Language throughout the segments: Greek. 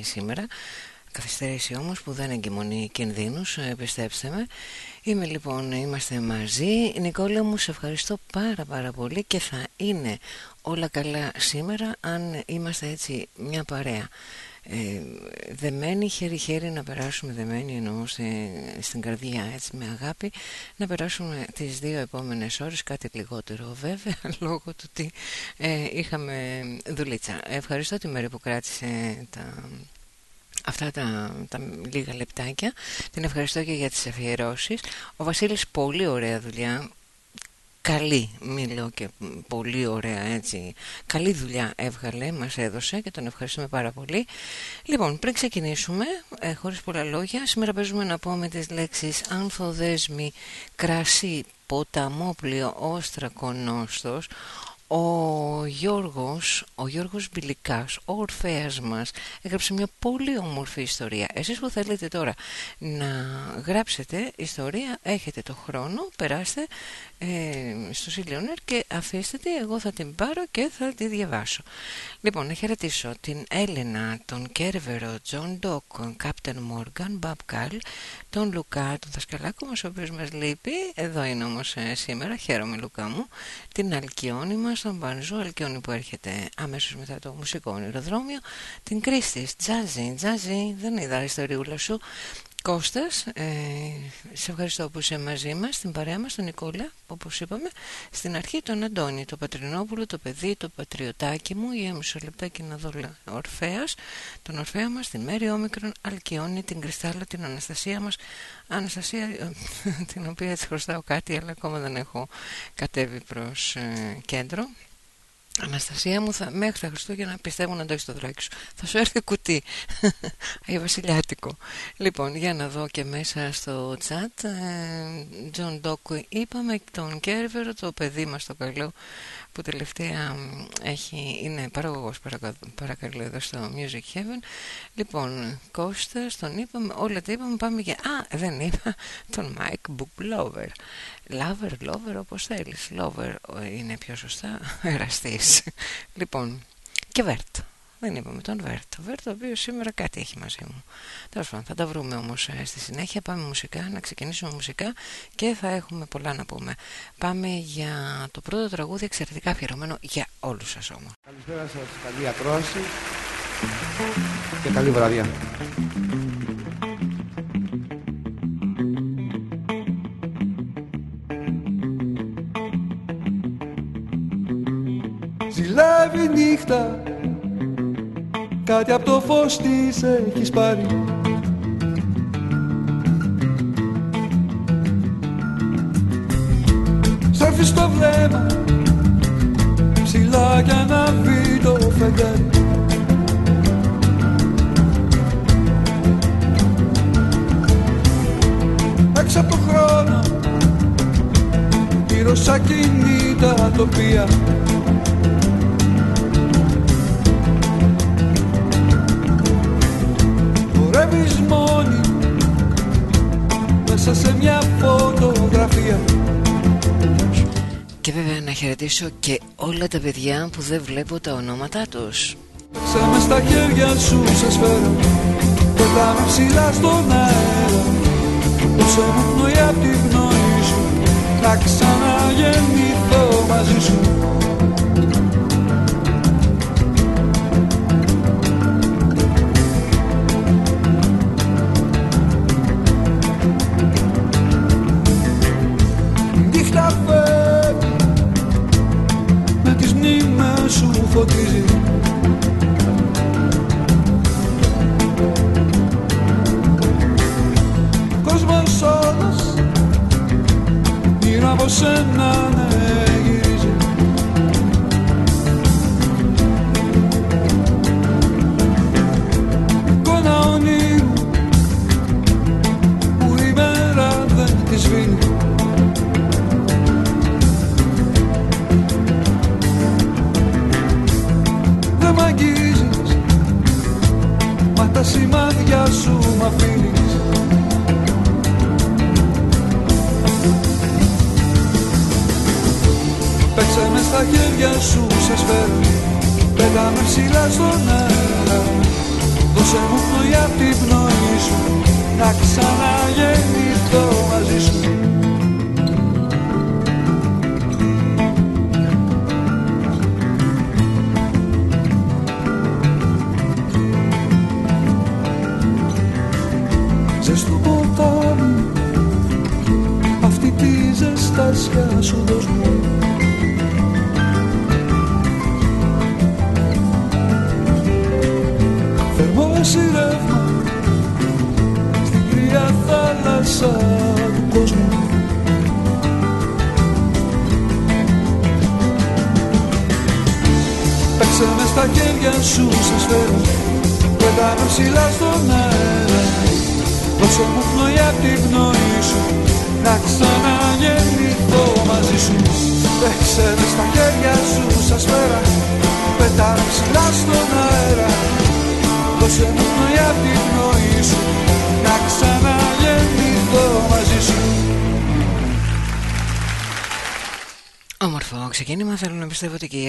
Σήμερα. Καθυστέρηση όμως που δεν εγκυμονεί κινδύνους, ε, πιστέψτε με. Είμαι λοιπόν, είμαστε μαζί. Νικόλα μου σε ευχαριστώ πάρα πάρα πολύ Και θα είναι όλα καλά σήμερα Αν είμαστε έτσι μια παρέα. Ε, δεμένοι χέρι-χέρι να περάσουμε δεμένοι εννοώ στην καρδιά έτσι με αγάπη να περάσουμε τις δύο επόμενες ώρες κάτι λιγότερο βέβαια λόγω του ότι ε, είχαμε δουλίτσα ευχαριστώ τη Μέρη που κράτησε τα αυτά τα, τα λίγα λεπτάκια. Την ευχαριστώ και για τις αφιερώσεις. Ο Βασίλης πολύ ωραία δουλειά. Καλή, μην λέω και πολύ ωραία έτσι. Καλή δουλειά έβγαλε, μας έδωσε και τον ευχαριστούμε πάρα πολύ. Λοιπόν, πριν ξεκινήσουμε, ε, χωρίς πολλά λόγια, σήμερα παίζουμε να πούμε τις λέξεις ανθοδέσμη, κρασί, ποταμόπλοιο, όστρακο, νόστος, ο Γιώργος, ο Γιώργος Μπιλικάς, ο Ορφέας μας έγραψε μια πολύ όμορφη ιστορία Εσείς που θέλετε τώρα να γράψετε ιστορία έχετε το χρόνο, περάστε ε, στο Σίλια on air και αφήστε τη, εγώ θα την πάρω και θα τη διαβάσω. Λοιπόν, να χαιρετήσω την Έλενα, τον Κέρβερο, Τζον Ντόκ, Κάπτεν Μόργαν, Μπαμπ Καλ, τον Λουκά, τον δασκαλάκο μας, ο οποίος μας λείπει, εδώ είναι όμως ε, σήμερα, χαίρομαι Λουκά μου, την Αλκιόνη μας, τον Μπανζού, Αλκιόνη που έρχεται αμέσως μετά το μουσικό ονειροδρόμιο, την Κρίστης, Τζάζι, Τζάζι, δεν είδα ιστοριούλα σου, Κώστας, ε, σε ευχαριστώ που είσαι μαζί μας, στην παρέα μας, τον Νικόλα, όπως είπαμε, στην αρχή τον Αντώνη, το Πατρινόπουλο, το παιδί, το πατριωτάκι μου, για μισό λεπτάκι να δω Ορφέας, τον Ορφέα μας, την Μέρη Όμικρον, Αλκιόνη, την Κρυστάλλα, την Αναστασία μας, Αναστασία, ε, την οποία έτσι χρωστάω κάτι, αλλά ακόμα δεν έχω κατέβει προς ε, κέντρο. Αναστασία μου, θα, μέχρι τα Χριστούγεννα πιστεύω να το έχεις το δωράκι σου. Θα σου έρθει κουτί. Αγιοβασιλιάτικο. Λοιπόν, για να δω και μέσα στο chat. Τζον Ντόκου είπαμε, τον Κέρβερο, το παιδί μας το καλό που τελευταία έχει, είναι παραγωγός παρακαλώ εδώ στο Music Heaven λοιπόν Κώστα τον είπαμε όλα τα είπαμε πάμε για α δεν είπα τον Mike Book Lover Lover, Lover όπως θέλεις Lover είναι πιο σωστά εραστής λοιπόν και Βέρτ δεν είπαμε τον Βέρτ. Ο Βέρτ, ο οποίος σήμερα κάτι έχει μαζί μου. Τέλος πάντων, θα τα βρούμε όμως ε, στη συνέχεια. Πάμε μουσικά, να ξεκινήσουμε μουσικά και θα έχουμε πολλά να πούμε. Πάμε για το πρώτο τραγούδι, εξαιρετικά αφιερωμένο για όλους σας όμως. Καλησπέρα σας, καλή ακρόαση και καλή βραδιά. Ζηλεύει νύχτα. Κάτι από το φως της έχεις πάρει. Στρέφει στο βλέμμα Ψηλά για να βγει το φεγγάρι Έξω από το χρόνο Γύρω σαν κινήτα τοπία Χορεύεις μόνη μέσα σε μια φωτογραφία. Και βέβαια να χαιρετήσω και όλα τα παιδιά που δεν βλέπω τα ονόματά τους. Παίξαμε στα χέρια σου σε σφαίρα Πετάμε ψηλά στον αέρα. Πόσο μου πνοεί απ' τη πνοή σου. Να ξαναγεννηθώ μαζί σου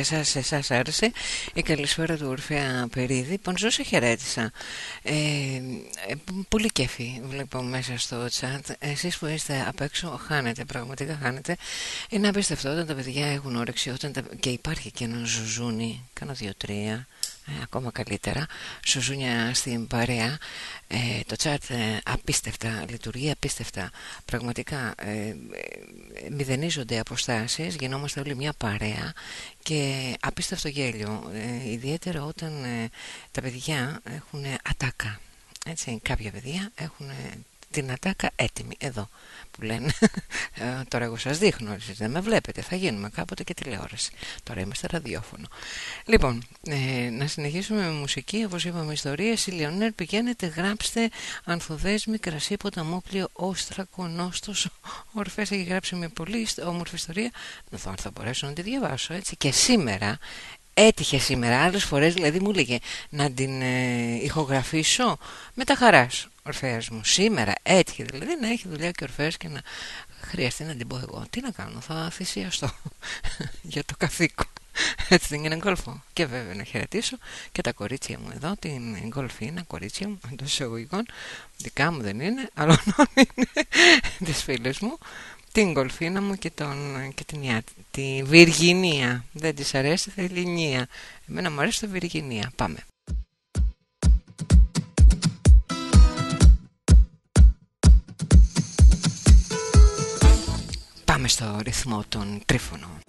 πιστεύω ότι και για εσάς, εσάς άρεσε η καλησπέρα του Ορφέα Περίδη. Πονζό σε χαιρέτησα. Ε, ε, πολύ κέφι βλέπω μέσα στο chat. Εσείς που είστε απ' έξω χάνετε, πραγματικά χάνετε. Είναι απίστευτο όταν τα παιδιά έχουν όρεξη όταν τα... και υπάρχει και ένα ζουζούνι, κάνω δύο-τρία ε, ακόμα καλύτερα. Σουζούνια στην παρέα. Ε, το chat ε, απίστευτα λειτουργεί απίστευτα. Πραγματικά ε, ε, μηδενίζονται αποστάσεις γινόμαστε όλοι μια παρέα και απίστευτο γέλιο ιδιαίτερα όταν τα παιδιά έχουν ατάκα. Έτσι, κάποια παιδιά έχουν την ατάκα έτοιμη. Εδώ που λένε ε, τώρα εγώ σας δείχνω εσείς δεν με βλέπετε θα γίνουμε κάποτε και τηλεόραση. Τώρα είμαστε ραδιόφωνο λοιπόν ε, να συνεχίσουμε με μουσική. Όπως είπαμε ιστορίες Ηλιονέρ πηγαίνετε γράψτε ανθοδέσμη κρασί ποταμόπλιο όστρακο νόστος. Ορφές έχει γράψει με πολύ όμορφη ιστορία. Να δω αν θα μπορέσω να τη διαβάσω έτσι. Και σήμερα έτυχε σήμερα. Άλλες φορές δηλαδή μου έλεγε να την ε, ηχογραφήσω. Με τα χαράς Ορφέας μου σήμερα έτυχε. Δηλαδή να έχει δουλειά και Ορφέας και να χρειαστεί να την πω εγώ. Τι να κάνω θα θυσιαστώ για το καθήκον. Έτσι δεν είναι γκολφό. Και βέβαια να χαιρετήσω και τα κορίτσια μου εδώ. Την γκολφίνα κορίτσια μου εντός εισαγωγικών. Δικά μου δεν είναι αλλά είναι τις φίλες μου την Κολφίνα μου και, τον, και την τη Βιργινία. Δεν της αρέσει, η Ελληνία. Εμένα μου αρέσει το Βιργινία. Πάμε. Πάμε στο ρυθμό των τρίφωνων.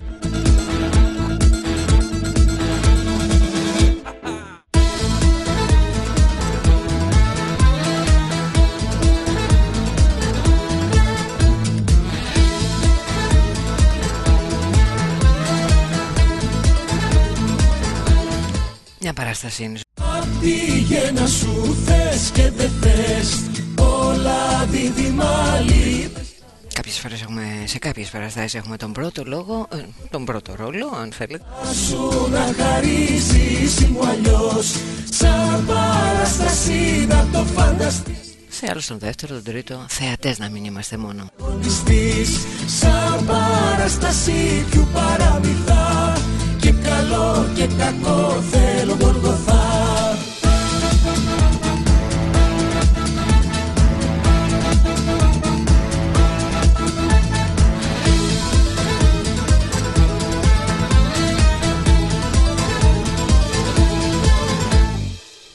Παράσταση είναι. Απ' τη γέννα σου θες και δεν θες Όλα δίδυμα Κάποιες φορές έχουμε, σε κάποιες παραστάσεις έχουμε τον πρώτο λόγο, ε, τον πρώτο ρόλο, αν θέλετε. Σου να χαρίσεις μου αλλιώς, σαν παραστασία να το φανταστείς. Σε άλλους τον δεύτερο, τον τρίτο, θεατές να μην είμαστε μόνο. Σαν παραστασία του παραμυθά και καλό και κακό θέλω γοργοθά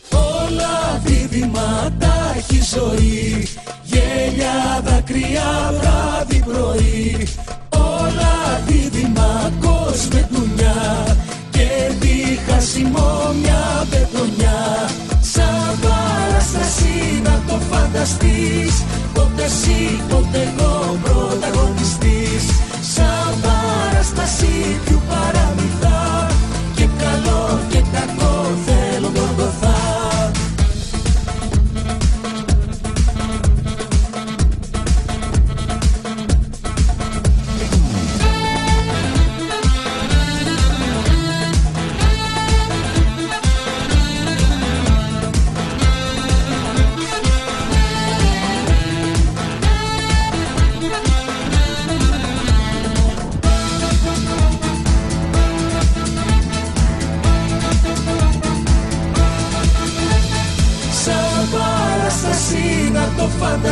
Όλα δίδυματα έχει ζωή Γέλια, δάκρυα, βράδυ, πρωί. Όλα δίδυμα με δουλειά Και διχασιμό μια πετονιά Σαν παραστασί να το φανταστείς. Πότε εσύ, πότε εγώ πρωταγωνιστής. Σαν παραστασί του παραμυθά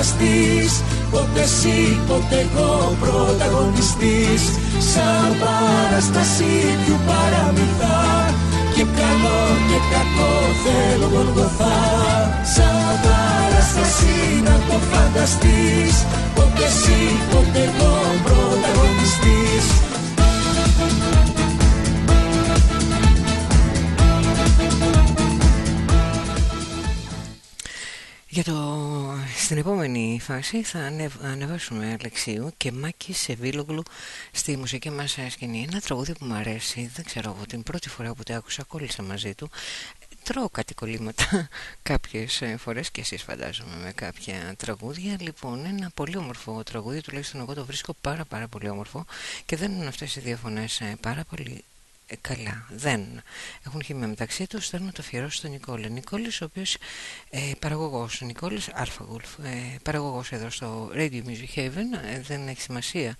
φανταστείς Πότε εσύ, πότε εγώ πρωταγωνιστής. Σαν παραστασί του παραμυθά Και καλό και κακό θέλω γολγοθά Σαν παραστασί να το φανταστείς Πότε εσύ, πότε εγώ πρωταγωνιστής Για το... Στην επόμενη φάση θα ανεβάσουμε Αλεξίου και Μάκη Σεβίλογλου στη μουσική μας σκηνή. Ένα τραγούδι που μου αρέσει, δεν ξέρω εγώ, την πρώτη φορά που το άκουσα κόλλησα μαζί του. Τρώω κάτι κολλήματα κάποιες ε, φορές και εσείς φαντάζομαι με κάποια τραγούδια. Λοιπόν, ένα πολύ όμορφο τραγούδι, τουλάχιστον εγώ το βρίσκω πάρα πάρα πολύ όμορφο και δεν είναι αυτές οι διαφωνές ε, πάρα πολύ ε, καλά. Δεν έχουν χημία μεταξύ τους. Θέλω να το αφιερώσω στον Νικόλη. Νικόλης ο οποίος ε, παραγωγός, ο Νικόλης Αλφαγούλφ, ε, παραγωγός εδώ στο Radio Music Haven, ε, δεν έχει σημασία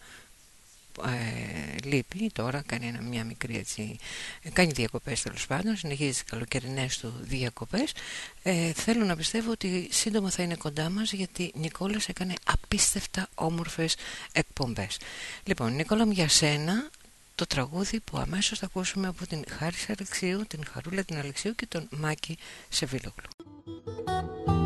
ε, λείπει τώρα, κάνει ένα, μια μικρή έτσι, ε, κάνει διακοπές τέλος πάντων, συνεχίζει τις καλοκαιρινές του διακοπές. Ε, θέλω να πιστεύω ότι σύντομα θα είναι κοντά μας γιατί Νικόλας έκανε απίστευτα όμορφες εκπομπές. Λοιπόν, Νικόλα μου για σένα το τραγούδι που αμέσως θα ακούσουμε από την Χάρισα Αλεξίου, την Χαρούλα την Αλεξίου και τον Μάκη Σεβίλογλου.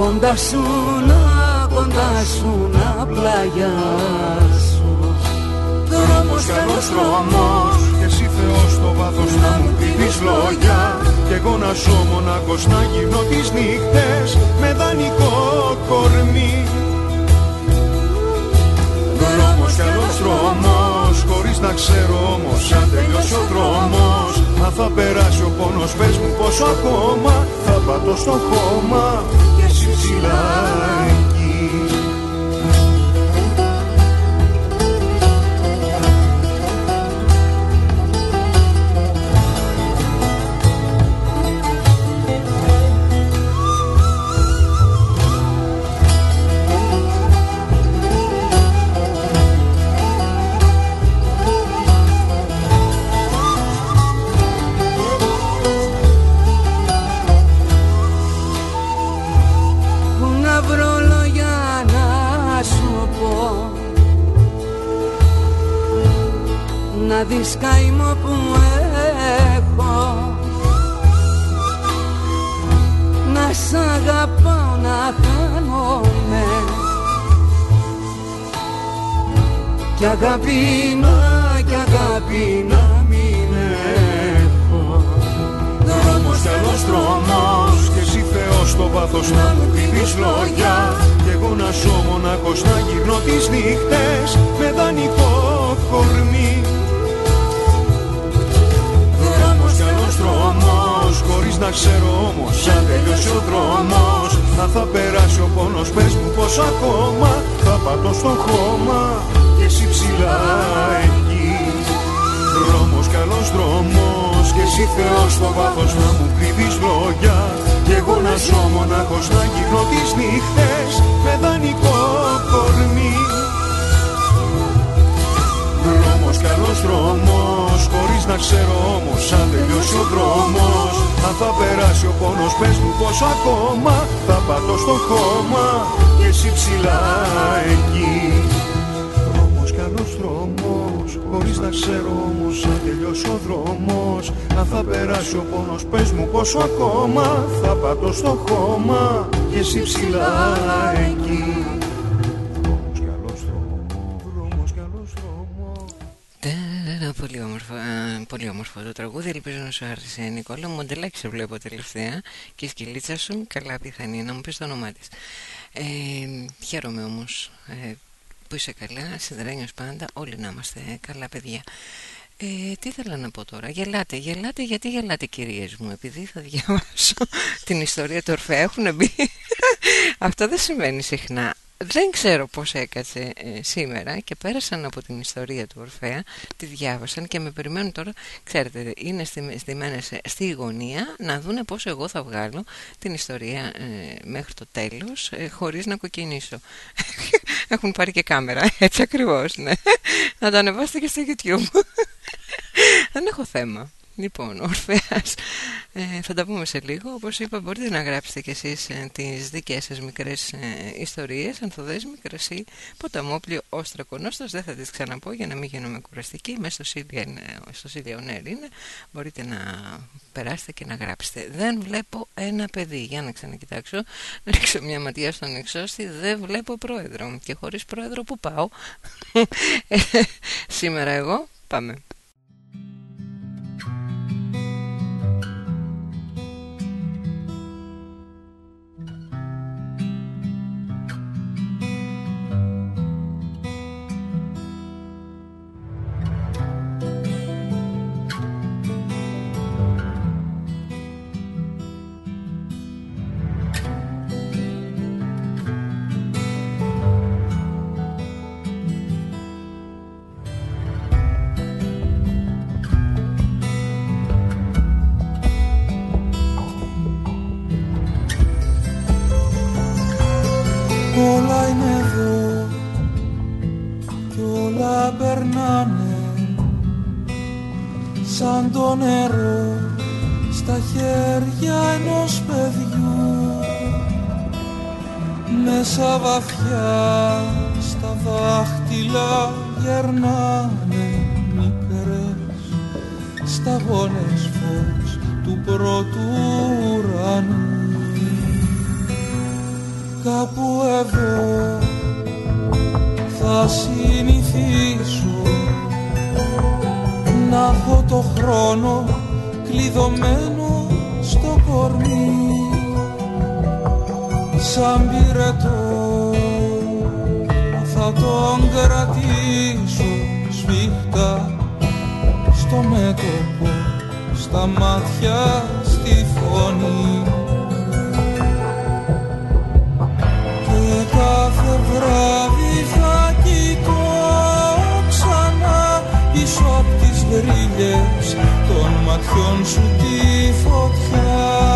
Κοντά σου να, κοντά σου να πλαγιάσω. Δρόμος καλός δρόμος και εσύ Θεός στο βάθος να μου πεις λόγια. Κι εγώ να ζω μονάχος να γυρνώ τις νύχτες με δανεικό κορμί. Δρόμος κι άλλος δρόμος χωρίς να ξέρω όμως αν τελειώσει ο δρόμος. Αν θα περάσει ο πόνος πες μου πόσο ακόμα θα πατώ στο χώμα και εσύ ψηλά δεις καημό που έχω. Να σ' αγαπάω να χάνομαι. Κι αγάπη να, κι αγάπη να μην έχω. Δρόμος κι άλλος δρόμος Κι εσύ Θεός στο βάθος να μου πίνεις λόγια. Κι εγώ να ζω μονάχος να γυρνώ τις νύχτες Με δανεικό κορμί να ξέρω όμως αν τελειώσει ο δρόμος Αν θα περάσει ο πόνος πες μου πως ακόμα Θα πατώ στο χώμα και εσύ ψηλά εκεί. Δρόμος καλός δρόμος και εσύ Θεός στο βάθος να μου κρύβεις λόγια Κι εγώ να ζω μονάχος να γυρνώ τις νύχτες με δανεικό κορμί καλός δρόμος Χωρίς να ξέρω όμως αν τελειώσει ο δρόμος. Αν θα περάσει ο πόνος πες μου πόσο ακόμα Θα πατώ στο χώμα. Και εσύ ψηλά εκεί. Δρόμος καλός δρόμος Χωρίς να ξέρω όμως αν τελειώσει ο δρόμος. Αν θα περάσει ο πόνος πες μου πόσο ακόμα Θα πατώ στο χώμα. Και εσύ ψηλά εκεί πολύ όμορφο το τραγούδι. Ελπίζω να σου άρεσε, Νικόλα. Μοντελάκι σε βλέπω τελευταία και η σκυλίτσα σου καλά πιθανή να μου πεις το όνομά της. Ε, χαίρομαι όμως ε, που είσαι καλά, συνδρένιο πάντα. Όλοι να είμαστε καλά, παιδιά. Ε, τι ήθελα να πω τώρα, γελάτε, γελάτε γιατί γελάτε κυρίες μου Επειδή θα διαβάσω την ιστορία του Ορφέα έχουν μπει Αυτό δεν σημαίνει συχνά δεν ξέρω πώς έκατσε ε, σήμερα και πέρασαν από την ιστορία του Ορφέα, τη διάβασαν και με περιμένουν τώρα, ξέρετε, είναι στημένες στη γωνία να δούνε πώς εγώ θα βγάλω την ιστορία ε, μέχρι το τέλος ε, χωρίς να κοκκινήσω. Έχουν πάρει και κάμερα, έτσι ακριβώς, ναι. Να το ανεβάσετε και στο YouTube. Δεν έχω θέμα. Λοιπόν, Ορφέας, ε, θα τα πούμε σε λίγο. Όπως είπα, μπορείτε να γράψετε κι εσείς ε, τις δικές σας μικρές ε, ιστορίες, ανθοδέσμη, κρασί, ποταμόπλιο, όστρα, κονόστος. Δεν θα τις ξαναπώ για να μην γίνομαι κουραστική. Μέσα στο CD, στο CD είναι. Μπορείτε να περάσετε και να γράψετε. Δεν βλέπω ένα παιδί. Για να ξανακοιτάξω, να ρίξω μια ματιά στον εξώστη. Δεν βλέπω πρόεδρο. Και χωρίς πρόεδρο που πάω; Ε, σήμερα εγώ πάμε. Μέσα βαθιά στα δάχτυλα γερνάνε μικρές. Σταγόνες φως του πρώτου ουρανού. Κάπου εδώ θα συνηθίσω να έχω το χρόνο κλειδωμένο στο κορμί. Σαν πυρετό θα τον κρατήσω σφίχτα στο μέτωπο στα μάτια στη φωνή. Και κάθε βράδυ θα κοιτώ ξανά πίσω απ' τις γρίλες των ματιών σου τη φωτιά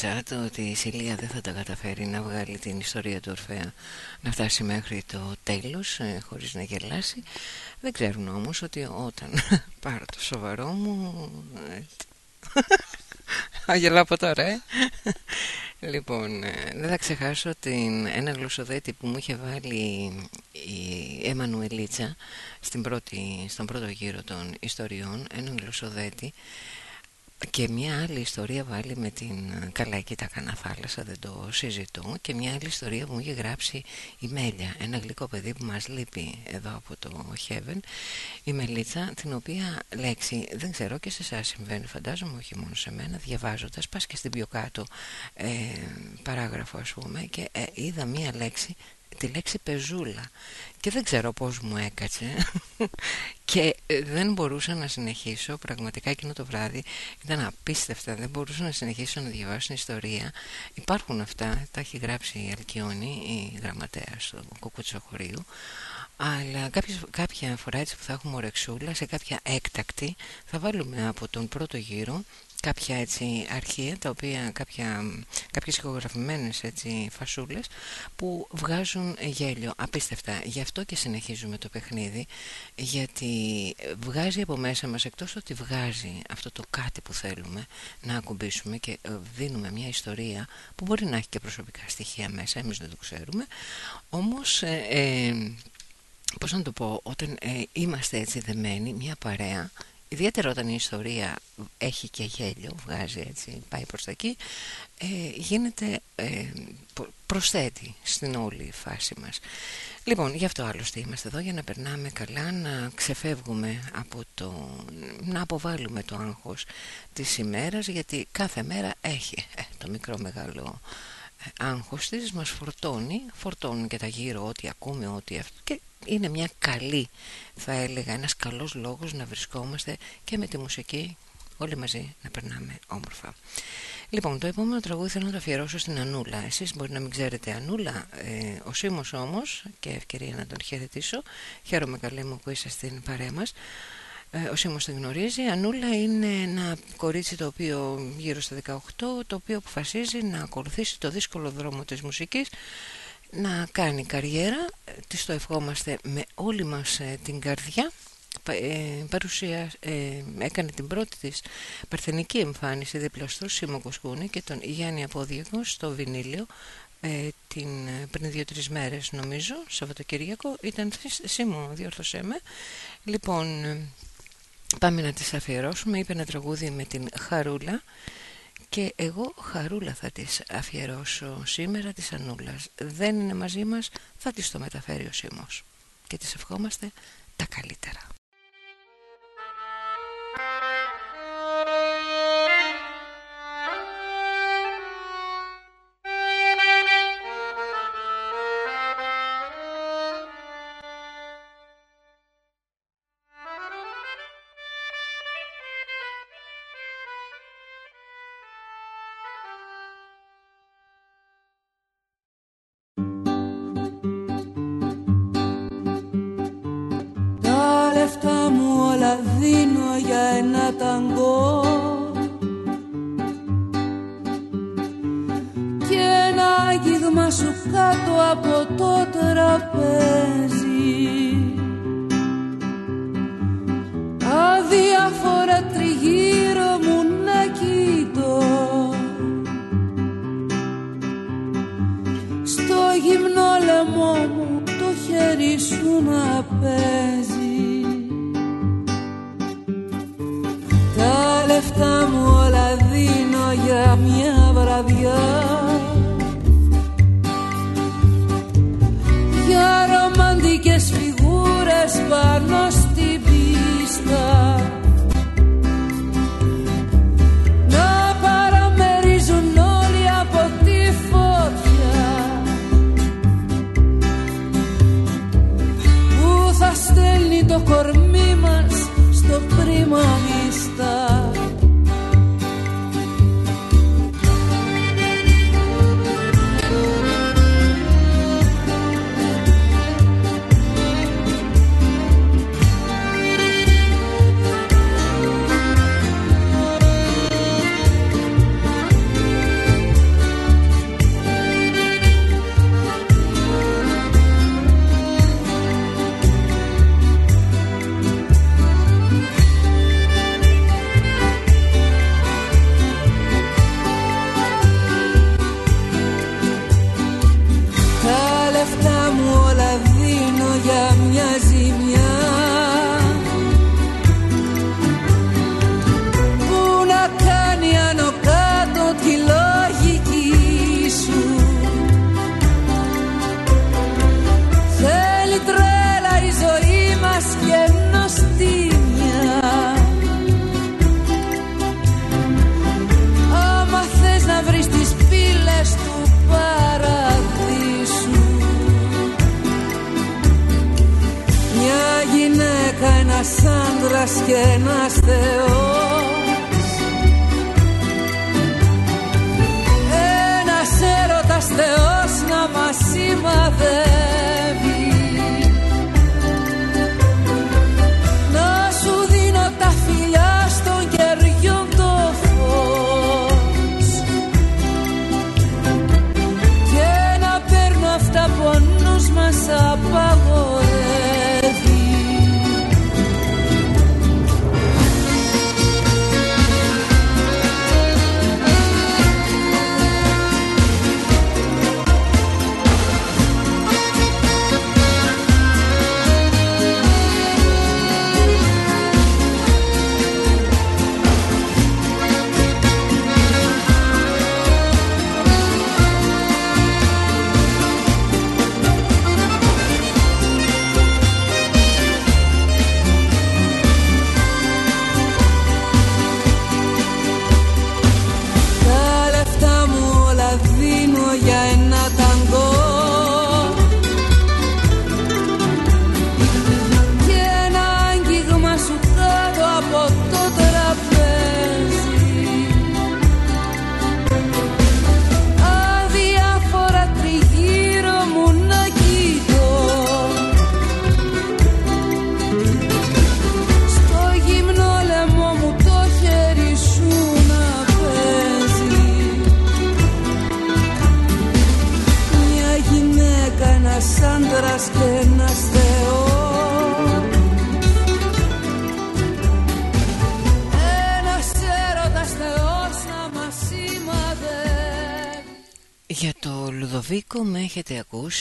chat ότι η Σιλία δεν θα τα καταφέρει να βγάλει την ιστορία του Ορφέα να φτάσει μέχρι το τέλος ε, χωρίς να γελάσει δεν ξέρουν όμως ότι όταν πάρω το σοβαρό μου αγελάω από τώρα ε. λοιπόν ε, δεν θα ξεχάσω την, ένα γλωσσοδέτη που μου είχε βάλει η Εμμανουελίτσα στην πρώτη, στον πρώτο γύρο των ιστοριών ένα γλωσσοδέτη και μια άλλη ιστορία βάλει με την καλά εκεί τα κανά θάλασσα δεν το συζητώ. Και μια άλλη ιστορία που μου είχε γράψει η Μέλια ένα γλυκό παιδί που μας λείπει εδώ από το Heaven. Η Μελίτσα την οποία λέξη δεν ξέρω και σε εσάς συμβαίνει φαντάζομαι όχι μόνο σε μένα διαβάζοντας πας και στην πιο κάτω ε, παράγραφο ας πούμε και ε, είδα μια λέξη τη λέξη πεζούλα. Και δεν ξέρω πώς μου έκατσε. Και ε, δεν μπορούσα να συνεχίσω. Πραγματικά εκείνο το βράδυ ήταν απίστευτα. Δεν μπορούσα να συνεχίσω να διαβάσω την ιστορία. Υπάρχουν αυτά. Τα έχει γράψει η Αλκιόνη η γραμματέα του Κουκούτσο Χωρίου αλλά κάποια, κάποια φορά έτσι που θα έχουμε ορεξούλα σε κάποια έκτακτη θα βάλουμε από τον πρώτο γύρο κάποια έτσι αρχεία, τα οποία, κάποια, κάποιες ηχογραφημένες έτσι φασούλες που βγάζουν γέλιο, απίστευτα. Γι' αυτό και συνεχίζουμε το παιχνίδι, γιατί βγάζει από μέσα μας, εκτός ότι βγάζει αυτό το κάτι που θέλουμε να ακουμπήσουμε και ε, δίνουμε μια ιστορία που μπορεί να έχει και προσωπικά στοιχεία μέσα, εμείς δεν το ξέρουμε, όμως... Ε, ε, πώς να το πω, όταν ε, είμαστε έτσι δεμένοι, μια παρέα, ιδιαίτερα όταν η ιστορία έχει και γέλιο, βγάζει έτσι, πάει προς τα εκεί, ε, γίνεται, ε, προσθέτει στην όλη φάση μας. Λοιπόν, γι' αυτό άλλωστε είμαστε εδώ, για να περνάμε καλά, να ξεφεύγουμε από το, να αποβάλουμε το άγχος της ημέρας, γιατί κάθε μέρα έχει το μικρό μεγάλο άγχος της μας φορτώνει, φορτώνουν και τα γύρω ό,τι ακούμε, ό,τι αυτό και είναι μια καλή θα έλεγα ένας καλός λόγος να βρισκόμαστε και με τη μουσική όλοι μαζί να περνάμε όμορφα Λοιπόν, το επόμενο τραγούδι θέλω να το αφιερώσω στην Ανούλα. Εσείς μπορεί να μην ξέρετε Ανούλα, ε, ο Σίμος όμως, και ευκαιρία να τον χαιρετήσω. Χαίρομαι καλή μου που είσαι στην παρέα μας. Ε, ο Σίμος την γνωρίζει. Η Ανούλα είναι ένα κορίτσι το οποίο γύρω στα 18, το οποίο αποφασίζει να ακολουθήσει το δύσκολο δρόμο της μουσικής να κάνει καριέρα, της το ευχόμαστε με όλη μας ε, την καρδιά. Ε, παρουσία, ε, έκανε την πρώτη της παρθενική εμφάνιση δίπλα στο Σίμω Κοσκούνη και τον Γιάννη Απόδιεκο στο Βινίλιο. Ε, την, πριν δύο-τρεις μέρες νομίζω, Σαββατοκύριακο. Ήταν Σίμω, διόρθωσέ με. Λοιπόν πάμε να τις αφιερώσουμε. Είπε ένα τραγούδι με την Χαρούλα και εγώ χαρούλα θα τις αφιερώσω σήμερα της Ανούλας. Δεν είναι μαζί μας θα τις το μεταφέρει ο Σίμος και τις ευχόμαστε τα καλύτερα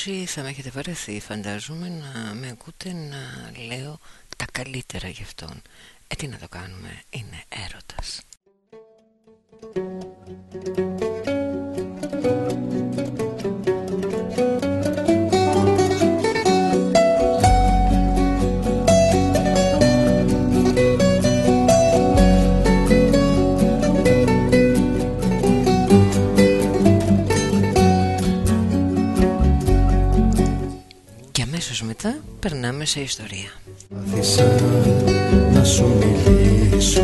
έχετε ακούσει, θα με έχετε βαρεθεί φαντάζομαι να με ακούτε να λέω τα καλύτερα γι' αυτόν. Ε, τι να το κάνουμε, είναι αμέσως μετά περνάμε σε ιστορία. Άθισα να σου μιλήσω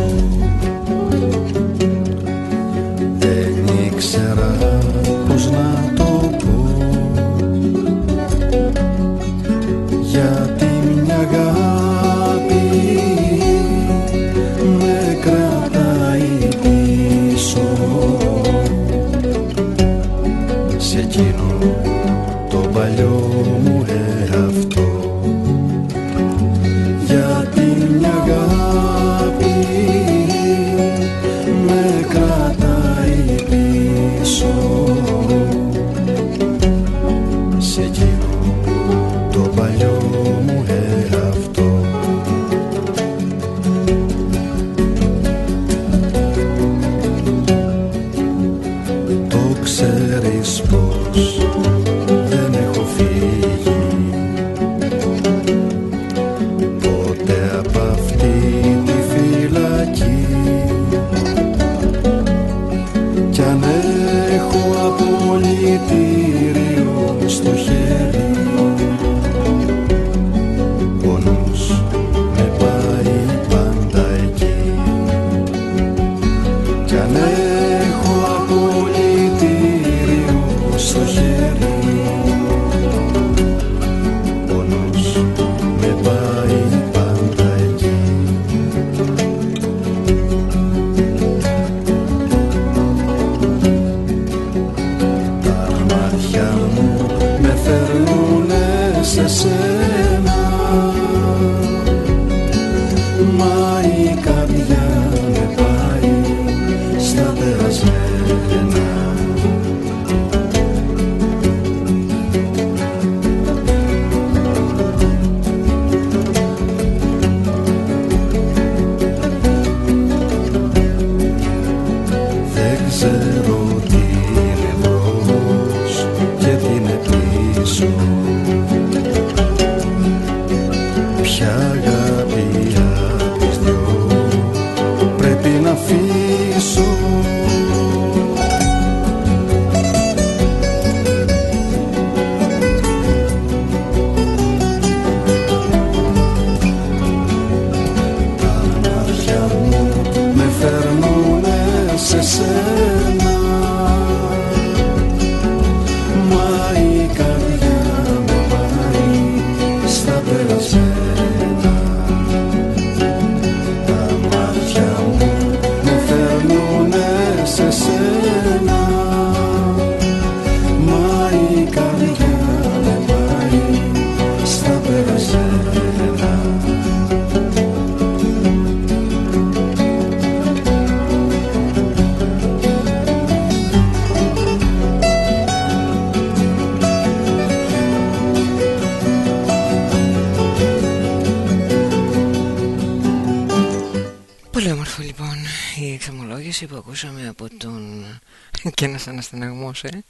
ε.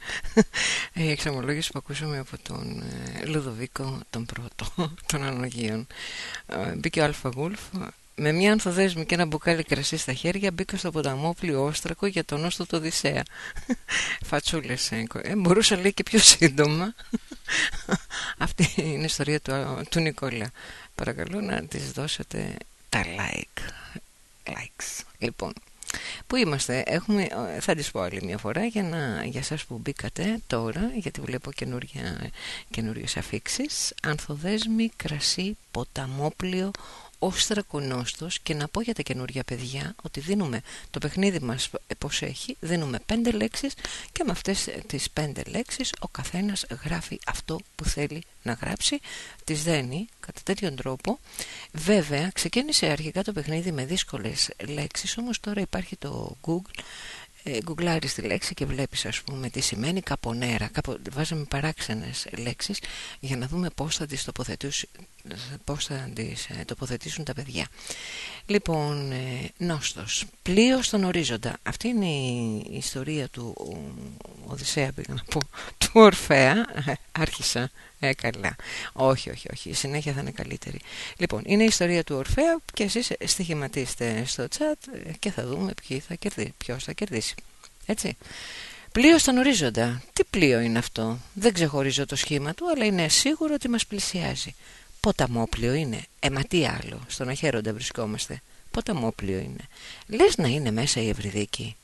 Η εξαμολόγηση που ακούσαμε από τον ε, Λουδοβίκο τον πρώτο των Ανογίων. Ε, μπήκε ο Αλφα Γούλφ με μια ανθοδέσμη και ένα μπουκάλι κρασί στα χέρια μπήκα στο ποταμόπλιο Όστρακο για τον όστο του Οδυσσέα. Φατσούλες ε, ε, μπορούσα λέει και πιο σύντομα. Αυτή είναι η ιστορία του, του Νικόλα. Παρακαλώ να τις δώσετε τα like. Likes. Λοιπόν, Πού είμαστε, έχουμε, θα τις πω άλλη μια φορά για, να, για σας που μπήκατε τώρα, γιατί βλέπω καινούρια, καινούριες αφήξεις. Ανθοδέσμη, κρασί, ποταμόπλιο, όστρακο και να πω για τα καινούργια παιδιά ότι δίνουμε το παιχνίδι μας πως έχει, δίνουμε πέντε λέξεις και με αυτές τις πέντε λέξεις ο καθένας γράφει αυτό που θέλει να γράψει, τις δένει κατά τέτοιον τρόπο. Βέβαια ξεκίνησε αρχικά το παιχνίδι με δύσκολες λέξεις όμως τώρα υπάρχει το Google ε, γκουγκλάρεις τη λέξη και βλέπεις ας πούμε τι σημαίνει καπονέρα Κάπου, βάζαμε παράξενες λέξεις για να δούμε πώς θα τις, πώς θα τις ε, τοποθετήσουν τα παιδιά λοιπόν ε, νόστος πλοίο στον ορίζοντα αυτή είναι η, ιστορία του Οδυσσέα πήγα να πω του Ορφέα ε, άρχισα ε, καλά. Όχι, όχι, όχι. Η συνέχεια θα είναι καλύτερη. Λοιπόν, είναι η ιστορία του Ορφέα και εσείς στοιχηματίστε στο chat και θα δούμε θα κερδίσει, ποιος θα κερδίσει. Έτσι. Πλοίο στον ορίζοντα. Τι πλοίο είναι αυτό; Δεν ξεχωρίζω το σχήμα του, αλλά είναι σίγουρο ότι μας πλησιάζει. Ποταμόπλοιο είναι. Ε, μα τι άλλο. Στον αχαίροντα βρισκόμαστε. Ποταμόπλοιο είναι. Λες να είναι μέσα η Ευρυδίκη.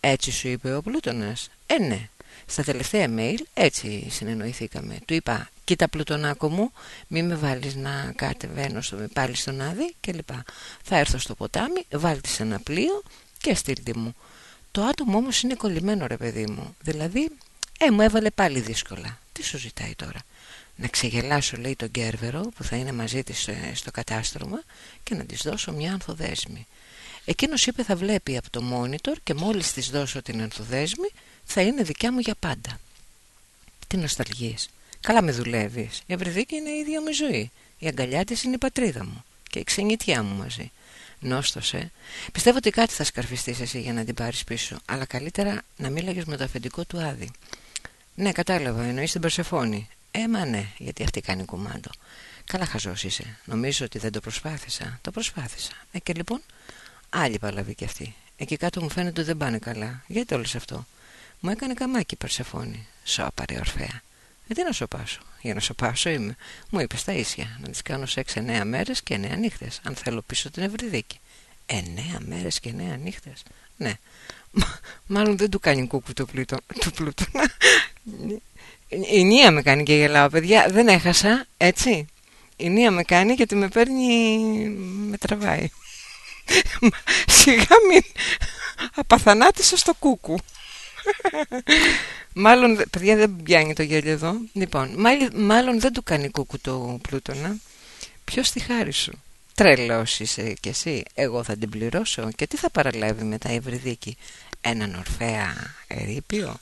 Έτσι σου είπε ο Πλούτονας. Ε, ναι. Στα τελευταία mail έτσι συνεννοηθήκαμε. Του είπα, κοίτα πλουτονάκο μου, μη με βάλεις να κατεβαίνω στο, πάλι στον Άδη και λοιπά. Θα έρθω στο ποτάμι, βάλτε σε ένα πλοίο και στείλτε μου. Το άτομο όμως είναι κολλημένο ρε παιδί μου. Δηλαδή, ε, μου έβαλε πάλι δύσκολα. Τι σου ζητάει τώρα. Να ξεγελάσω λέει τον Κέρβερο που θα είναι μαζί της στο, στο κατάστρωμα και να της δώσω μια ανθοδέσμη. Εκείνος είπε θα βλέπει από το monitor και μόλις της δώσω την ανθοδέσμη θα είναι δικιά μου για πάντα. Τι νοσταλγίες. Καλά με δουλεύεις. Η Ευρυδίκη είναι η ίδια μου ζωή. Η αγκαλιά της είναι η πατρίδα μου. Και η ξενιτιά μου μαζί. Νόστοσε. Πιστεύω ότι κάτι θα σκαρφιστείς εσύ για να την πάρεις πίσω. Αλλά καλύτερα να μίλαγες με το αφεντικό του Άδη. Ναι, κατάλαβα. Εννοείς την Περσεφόνη. Ε, μα ναι, γιατί αυτή κάνει κουμάντο. Καλά χαζός είσαι. Νομίζω ότι δεν το προσπάθησα. Το προσπάθησα. Ε, και λοιπόν, άλλη παλαβή κι αυτή. Εκεί κάτω μου φαίνεται ότι δεν πάνε καλά. Γιατί όλο αυτό; Μου έκανε καμάκι η Περσεφόνη. Σώπαρε Ορφέα. Ε, τι να σοπάσω. Για να σοπάσω είμαι. Μου είπες τα ίσια. Να τις κάνω σε 6-9 μέρες και 9 νύχτες. Αν θέλω πίσω την Ευρυδίκη. 9 μέρες και 9 νύχτες. Ναι. μάλλον δεν του κάνει κούκου το πλούτο. Το πλούτο. Η Νία με κάνει και γελάω, παιδιά. Δεν έχασα, έτσι. Η Νία με κάνει γιατί με παίρνει. με τραβάει. Σιγά μην απαθανάτησα στο κούκου. μάλλον, παιδιά δεν πιάνει το γέλιο εδώ. Λοιπόν, μάλλον, δεν του κάνει κούκου το πλούτονα. Ποιος τη χάρη σου; Τρελός είσαι κι εσύ. Εγώ θα την πληρώσω. Και τι θα παραλάβει μετά η Ευρυδίκη. Έναν ορφέα ερήπιο;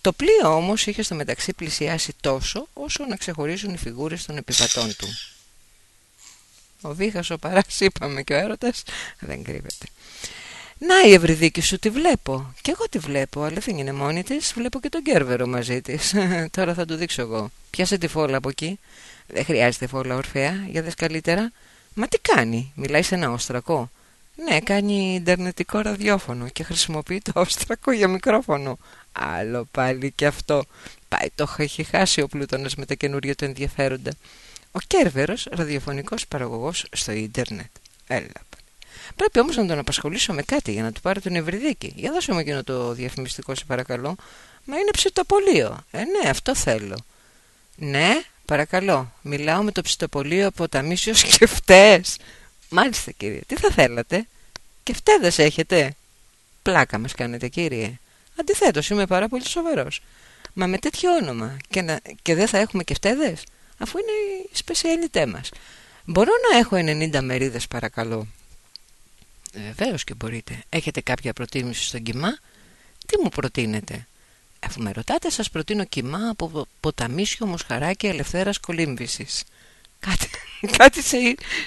Το πλοίο όμως είχε στο μεταξύ πλησιάσει τόσο όσο να ξεχωρίζουν οι φιγούρες των επιβατών του. Ο Βίχας, ο Παράς, είπαμε και ο έρωτας δεν κρύβεται. Να η Ευρυδίκη σου τη βλέπω. Και εγώ τη βλέπω, αλλά δεν είναι μόνη της. Βλέπω και τον Κέρβερο μαζί της. Τώρα θα του δείξω εγώ. Πιάσε τη φόλα από εκεί. Δεν χρειάζεται φόλα, Ορφαία, για δες καλύτερα. Μα τι κάνει, μιλάει σε ένα όστρακο. Ναι, κάνει ιντερνετικό ραδιόφωνο και χρησιμοποιεί το όστρακο για μικρόφωνο. Άλλο πάλι και αυτό. Πάει το έχει χάσει ο Πλούτονας με τα καινούργια του ενδιαφέροντα. Ο Κέρβερος, ραδιοφωνικός παραγωγός στο ίντερνετ. Έλα Πρέπει όμως να τον απασχολήσω με κάτι για να του πάρω τον Ευρυδίκη. Για δώσε μου εκείνο το διαφημιστικό, σε παρακαλώ. Μα είναι ψητοπολείο. Ε, ναι, αυτό θέλω. Ναι, παρακαλώ. Μιλάω με το ψητοπολείο από τα μίσιος και φταίς. Μάλιστα, κύριε. Τι θα θέλατε; Και φταίδες έχετε; Πλάκα μας κάνετε, κύριε. Αντιθέτως, είμαι πάρα πολύ σοβαρός. Μα με τέτοιο όνομα και, να... και δεν θα έχουμε και φταίδες, αφού είναι η σπεσιαλιτέ μας. Μπορώ να έχω 90 μερίδες, παρακαλώ; Βεβαίως και μπορείτε. Έχετε κάποια προτίμηση στον κοιμά; Τι μου προτείνετε; Αφού με ρωτάτε σας προτείνω κοιμά από ποταμίσιο μοσχαράκι ελευθέρας κολύμβησης. Κάτι, κάτι σε,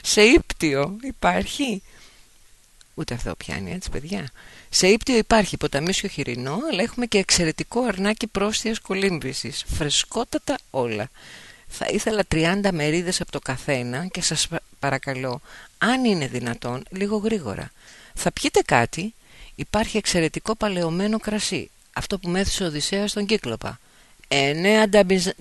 σε ύπτιο υπάρχει. Ούτε αυτό πιάνει έτσι παιδιά. Σε ύπτιο υπάρχει ποταμίσιο χοιρινό αλλά έχουμε και εξαιρετικό αρνάκι πρόστιας κολύμβησης. Φρεσκότατα όλα. Θα ήθελα 30 μερίδες από το καθένα και σας παρακαλώ αν είναι δυνατόν, λίγο γρήγορα. Θα πιείτε κάτι, υπάρχει εξαιρετικό παλαιωμένο κρασί, αυτό που μέθησε ο Οδυσσέας στον Κύκλοπα. Εννέα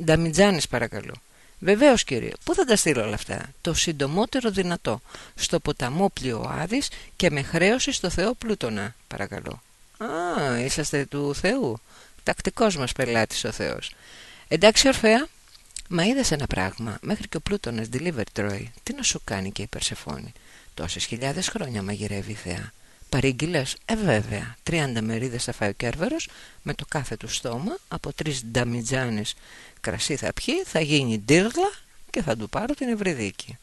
νταμιτζάνης παρακαλώ. Βεβαίως κύριε, πού θα τα στείλω όλα αυτά; Το συντομότερο δυνατό. Στο ποταμό Πλειοάδης και με χρέωση στο Θεό Πλούτονα, παρακαλώ. Α, είσαστε του Θεού. Τακτικός μας πελάτης ο Θεός. Εντάξει Ορφέα, Μα είδες ένα πράγμα, μέχρι και ο Πλούτονας delivery τρώει. Τι να σου κάνει και η Περσεφόνη. Τόσες χιλιάδες χρόνια μαγειρεύει η Θεά. Παρήγγειλες, ε βέβαια, 30 μερίδες θα φάει ο Κέρβερος με το κάθε του στόμα, από τρεις νταμιτζάνες κρασί θα πιει, θα γίνει ντύρλα και θα του πάρω την ευρυδίκη.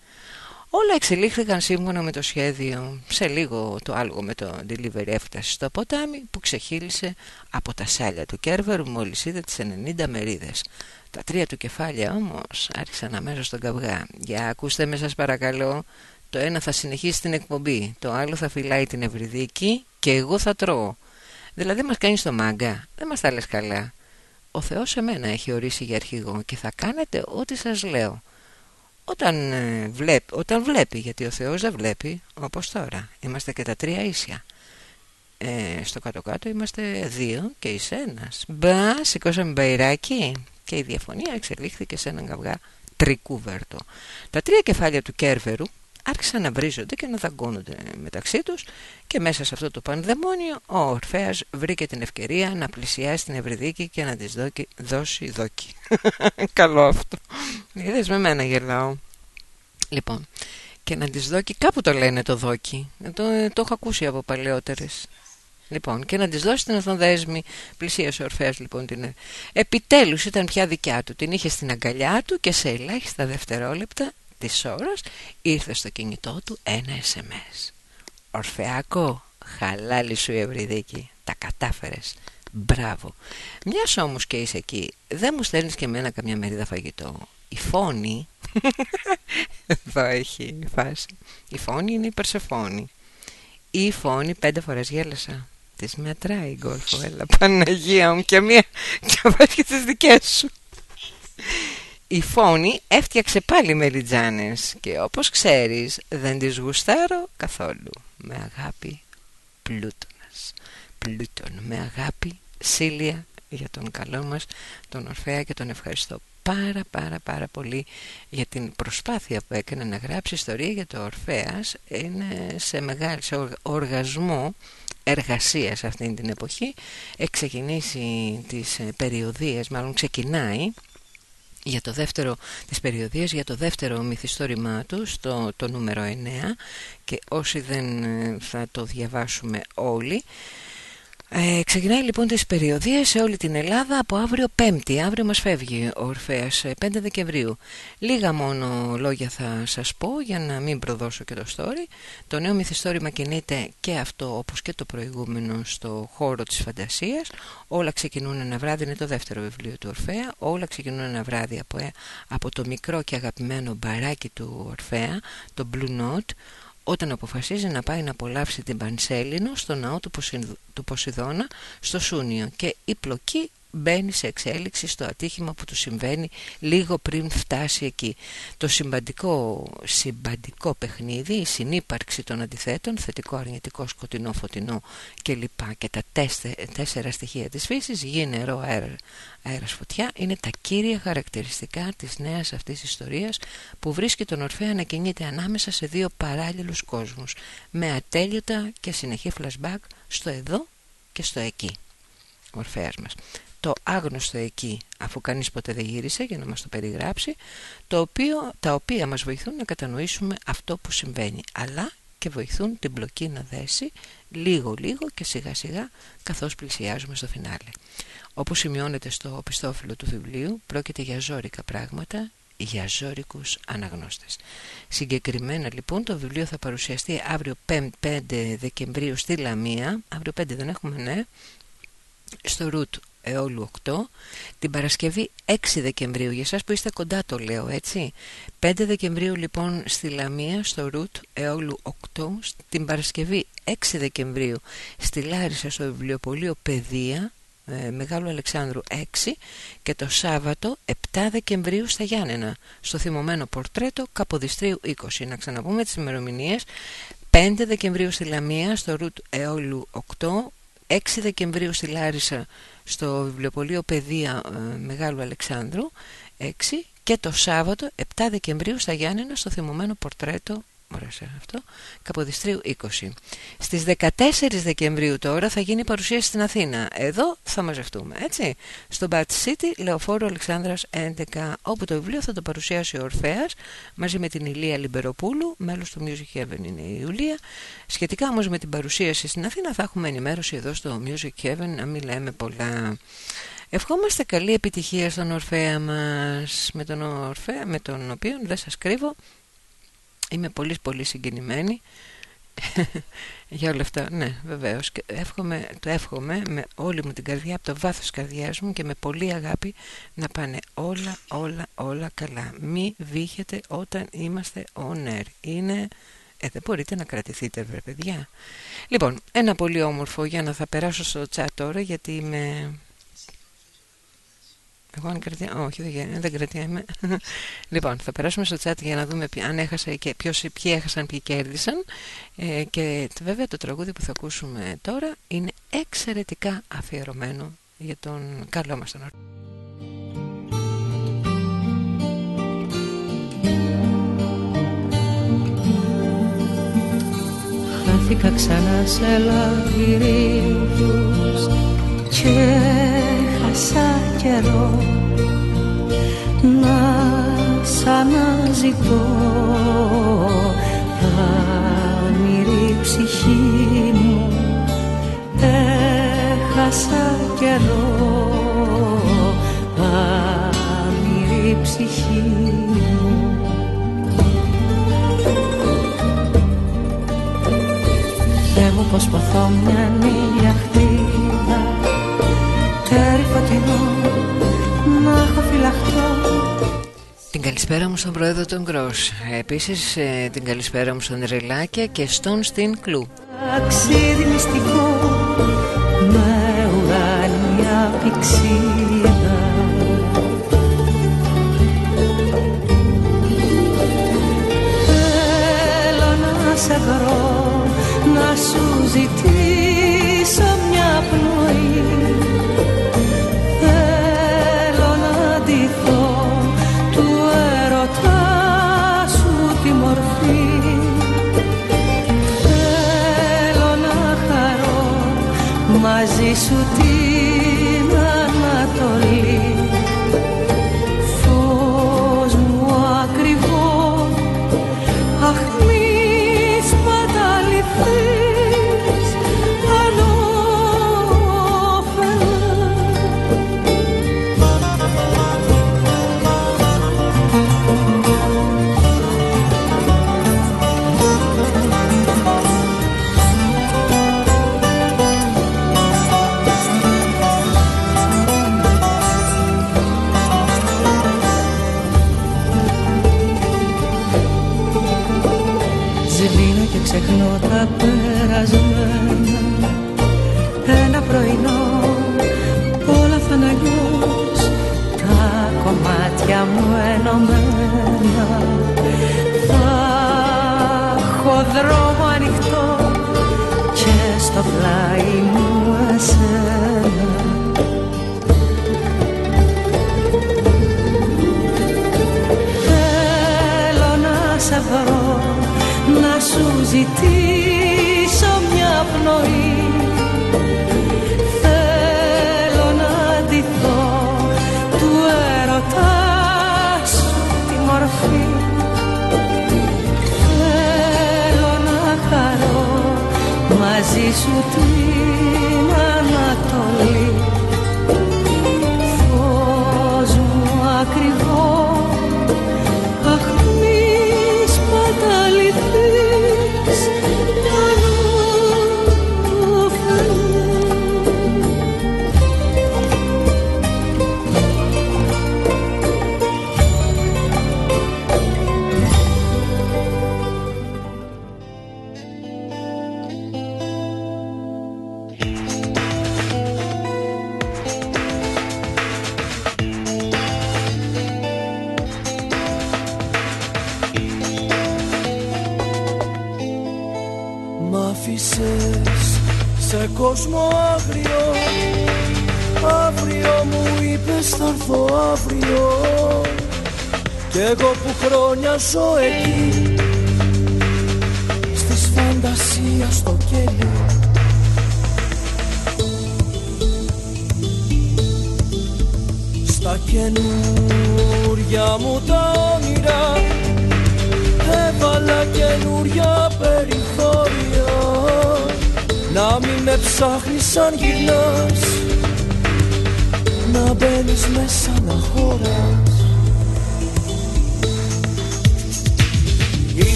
Όλα εξελίχθηκαν σύμφωνα με το σχέδιο. Σε λίγο το άλογο με το delivery έφτασε στο ποτάμι που ξεχύλισε από τα σάλια του Κέρβερου μόλις είδε τις 90 μερίδες. Τα τρία του κεφάλια όμως άρχισαν αμέσως στον καυγά. Για ακούστε με σας παρακαλώ, το ένα θα συνεχίσει την εκπομπή, το άλλο θα φυλάει την ευρυδίκη και εγώ θα τρώω. Δηλαδή μας κάνεις το μάγκα, δεν μας τα λες καλά. Ο Θεός εμένα έχει ορίσει για αρχηγό και θα κάνετε ό,τι σας λέω. Όταν, ε, βλέπει, όταν βλέπει, γιατί ο Θεός δεν βλέπει, όπως τώρα, είμαστε και τα τρία ίσια. Ε, στο κάτω-κάτω είμαστε δύο και είσαι ένας. Μπα, σηκώσαμε μπαϊράκι και η διαφωνία εξελίχθηκε σε έναν καυγά τρικούβερτο. Τα τρία κεφάλια του Κέρβερου άρχισαν να βρίζονται και να δαγκώνονται μεταξύ τους και μέσα σε αυτό το πανδαιμόνιο ο Ορφέας βρήκε την ευκαιρία να πλησιάσει την Ευρυδίκη και να της δώσει, δώσει δόκι. Καλό αυτό. Είδες με μένα γελάω. Λοιπόν, και να της δώσει κάπου το λένε το δόκι. Το, το έχω ακούσει από παλαιότερες. Λοιπόν, και να της δώσει την οθονδέσμη. Πλησίασε ο Ορφαίο λοιπόν την. Επιτέλους ήταν πια δικιά του. Την είχε στην αγκαλιά του και σε ελάχιστα δευτερόλεπτα της ώρας ήρθε στο κινητό του ένα SMS. Ορφεάκο, χαλάλι σου η Ευρυδίκη. Τα κατάφερες. Μπράβο. Μιας όμως και είσαι εκεί, δεν μου στέλνεις και εμένα καμιά μερίδα φαγητό. Η φόνη. Εδώ έχει φάση. Η φόνη είναι η Περσεφόνη. Η φόνη πέντε φορές γέλασα. Της μετράει η γκολφο, έλα Παναγία μου και μία και βάζει και τις δικές σου. Η φόνη έφτιαξε πάλι μελιτζάνες και όπως ξέρεις δεν τις γουστάρω καθόλου. Με αγάπη πλούτονας. Πλούτον. Με αγάπη Σίλια για τον καλό μας τον Ορφέα και τον ευχαριστώ πάρα πάρα πάρα πολύ για την προσπάθεια που έκανε να γράψει ιστορία για το Ορφέας είναι σε μεγάλο σε οργασμό εργασίας αυτή την εποχή εξεκινήσει τις ε, περιοδίες μάλλον ξεκινάει για το δεύτερο της περιοδίας για το δεύτερο μυθιστόρημά του το, το νούμερο 9 και όσοι δεν ε, θα το διαβάσουμε όλοι ε, ξεκινάει λοιπόν τις περιοδίες σε όλη την Ελλάδα από αύριο Πέμπτη. Αύριο μας φεύγει ο Ορφέας 5 ε, Δεκεμβρίου. Λίγα μόνο λόγια θα σας πω για να μην προδώσω και το story. Το νέο μυθιστόρημα κινείται και αυτό όπως και το προηγούμενο στο χώρο της φαντασίας. Όλα ξεκινούν ένα βράδυ, είναι το δεύτερο βιβλίο του Ορφέα. Όλα ξεκινούν ένα βράδυ από, ε, από το μικρό και αγαπημένο μπαράκι του Ορφέα, το Blue Note όταν αποφασίζει να πάει να απολαύσει την Πανσέλινο στο ναό του, του Ποσειδώνα στο Σούνιο. Και η πλοκή μπαίνει σε εξέλιξη στο ατύχημα που του συμβαίνει λίγο πριν φτάσει εκεί. Το συμπαντικό, συμπαντικό παιχνίδι, η συνύπαρξη των αντιθέτων, θετικό, αρνητικό, σκοτεινό, φωτεινό κλπ. και τα τέσσερα στοιχεία της φύσης, γη, νερό, αέρα, αέρας, φωτιά, είναι τα κύρια χαρακτηριστικά της νέας αυτής ιστορίας που βρίσκει τον Ορφέα να κινείται ανάμεσα σε δύο παράλληλους κόσμους, με ατέλειωτα και συνεχή flashback στο εδώ και στο εκεί. Ορφέας μας το άγνωστο εκεί αφού κανείς ποτέ δεν γύρισε για να μας το περιγράψει το οποίο, τα οποία μας βοηθούν να κατανοήσουμε αυτό που συμβαίνει αλλά και βοηθούν την μπλοκή να δέσει λίγο λίγο και σιγά σιγά καθώς πλησιάζουμε στο φινάλε. Όπως σημειώνεται στο πιστόφυλλο του βιβλίου πρόκειται για ζώρικα πράγματα για ζώρικους αναγνώστες. Συγκεκριμένα λοιπόν το βιβλίο θα παρουσιαστεί αύριο 5 Δεκεμβρίου στη Λαμία αύριο 5 δεν έχουμε ναι στο Ρουτ Εόλου 8 την Παρασκευή 6 Δεκεμβρίου. Για σας που είστε κοντά το λέω έτσι. 5 Δεκεμβρίου λοιπόν στη Λαμία στο Ρουτ Εόλου 8 την Παρασκευή 6 Δεκεμβρίου στη Λάρισα στο βιβλιοπωλείο Παιδεία ε, Μεγάλου Αλεξάνδρου 6 και το Σάββατο 7 Δεκεμβρίου στα Γιάννενα στο θυμωμένο πορτρέτο Καποδιστρίου 20 να ξαναπούμε τις ημερομηνίες. 5 Δεκεμβρίου στη Λαμία στο Ρουτ Εόλου 8 6 Δεκεμβρίου στη Λάρισα στο βιβλιοπωλείο Παιδεία ε, Μεγάλου Αλεξάνδρου 6 και το Σάββατο 7 Δεκεμβρίου στα Γιάννενα στο θυμωμένο πορτρέτο Ωραίο αυτό. Καποδιστρίου 20. Στις 14 Δεκεμβρίου τώρα θα γίνει παρουσίαση στην Αθήνα. Εδώ θα μαζευτούμε, έτσι. Στο Bad City, Λεωφόρο Αλεξάνδρας 11, όπου το βιβλίο θα το παρουσιάσει ο Ορφέας μαζί με την Ηλία Λιμπεροπούλου, μέλος του Music Heaven είναι η Ιουλία. Σχετικά όμως με την παρουσίαση στην Αθήνα θα έχουμε ενημέρωση εδώ στο Music Heaven, να μην λέμε πολλά. Ευχόμαστε καλή επιτυχία στον Ορφέα μας, με τον, Ορφέα, με τον οποίο δεν σας κρύβω είμαι πολύς πολύς συγκινημένη. Για όλα αυτά, ναι βεβαίως. Και εύχομαι, το εύχομαι με όλη μου την καρδιά από το βάθος της καρδιάς μου και με πολύ αγάπη να πάνε όλα όλα όλα καλά. Μη βύχετε όταν είμαστε on air. Είναι ε, δεν μπορείτε να κρατηθείτε βρε παιδιά. Λοιπόν, ένα πολύ όμορφο για να θα περάσω στο chat τώρα γιατί είμαι εγώ αν κρατιά... Όχι, δεν, δεν κρατιέμαι. λοιπόν, θα περάσουμε στο chat για να δούμε αν έχασε και ποιος, ποιοι έχασαν, ποιοι κέρδισαν. Ε, και βέβαια το τραγούδι που θα ακούσουμε τώρα είναι εξαιρετικά αφιερωμένο για τον καλό μας τον Χάθηκα ξανά σε λαβυρίνθους και χάσα καιρό να σ' αναζητώ. Άμυρη ψυχή μου έχασα καιρό. Άμυρη ψυχή μου. Θεέ μου πως ποθώ μια νύχτα την καλησπέρα μου στον πρόεδρο των Γκρός. Επίσης ε, την καλησπέρα μου στον Ρελάκια και στον Στην Κλου. Αξίδι μυστικό με ουράνια πηξίδα. Θέλω να σε βρω, να σου ζητήσω μαζί σου την μου ενωμένα Θα έχω δρόμο ανοιχτό Και στο πλάι μου εσένα. Θέλω να σε βρω, να σου ζητήσω μια πνοή σου την χρόνια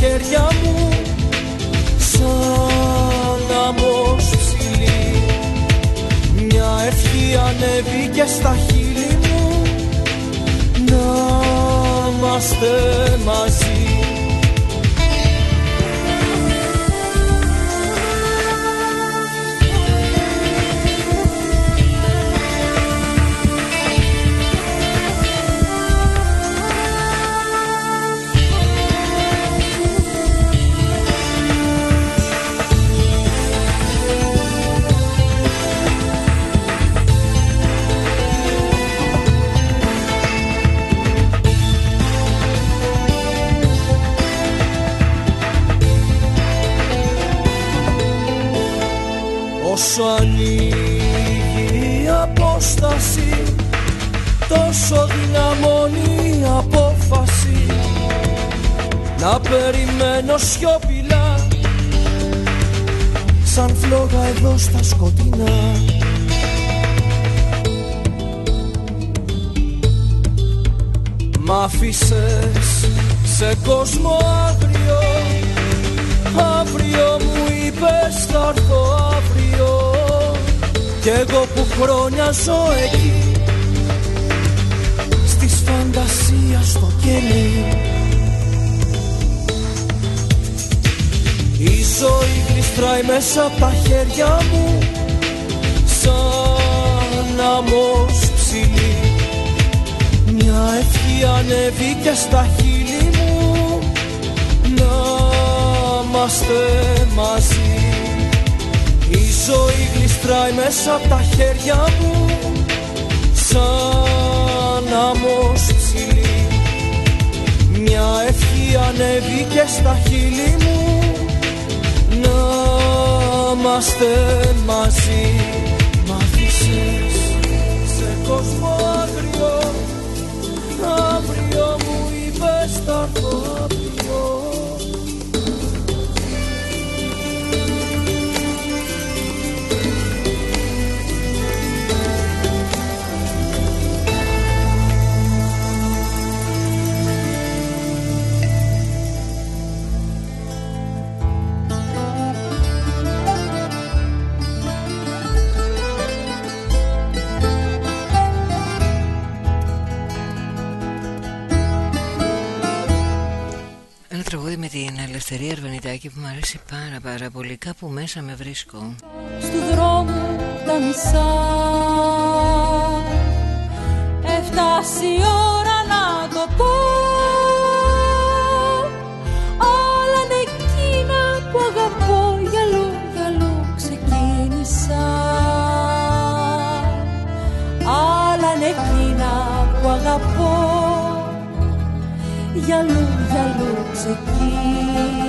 Şerge ανέβηκε στα χείλη μου. Να είμαστε μαζί. Μ' αφήσες σε κόσμο. τραγούδι με την Ελευθερία Αρβανιτάκη που μου αρέσει πάρα πάρα πολύ. Κάπου μέσα με βρίσκω. Στου δρόμου τα μισά. Έφτασε η ώρα να το πω. Όλα είναι εκείνα που αγαπώ. Γυαλό, γυαλό ξεκίνησα. Άλλα είναι εκείνα που αγαπώ. Γυαλό rezeki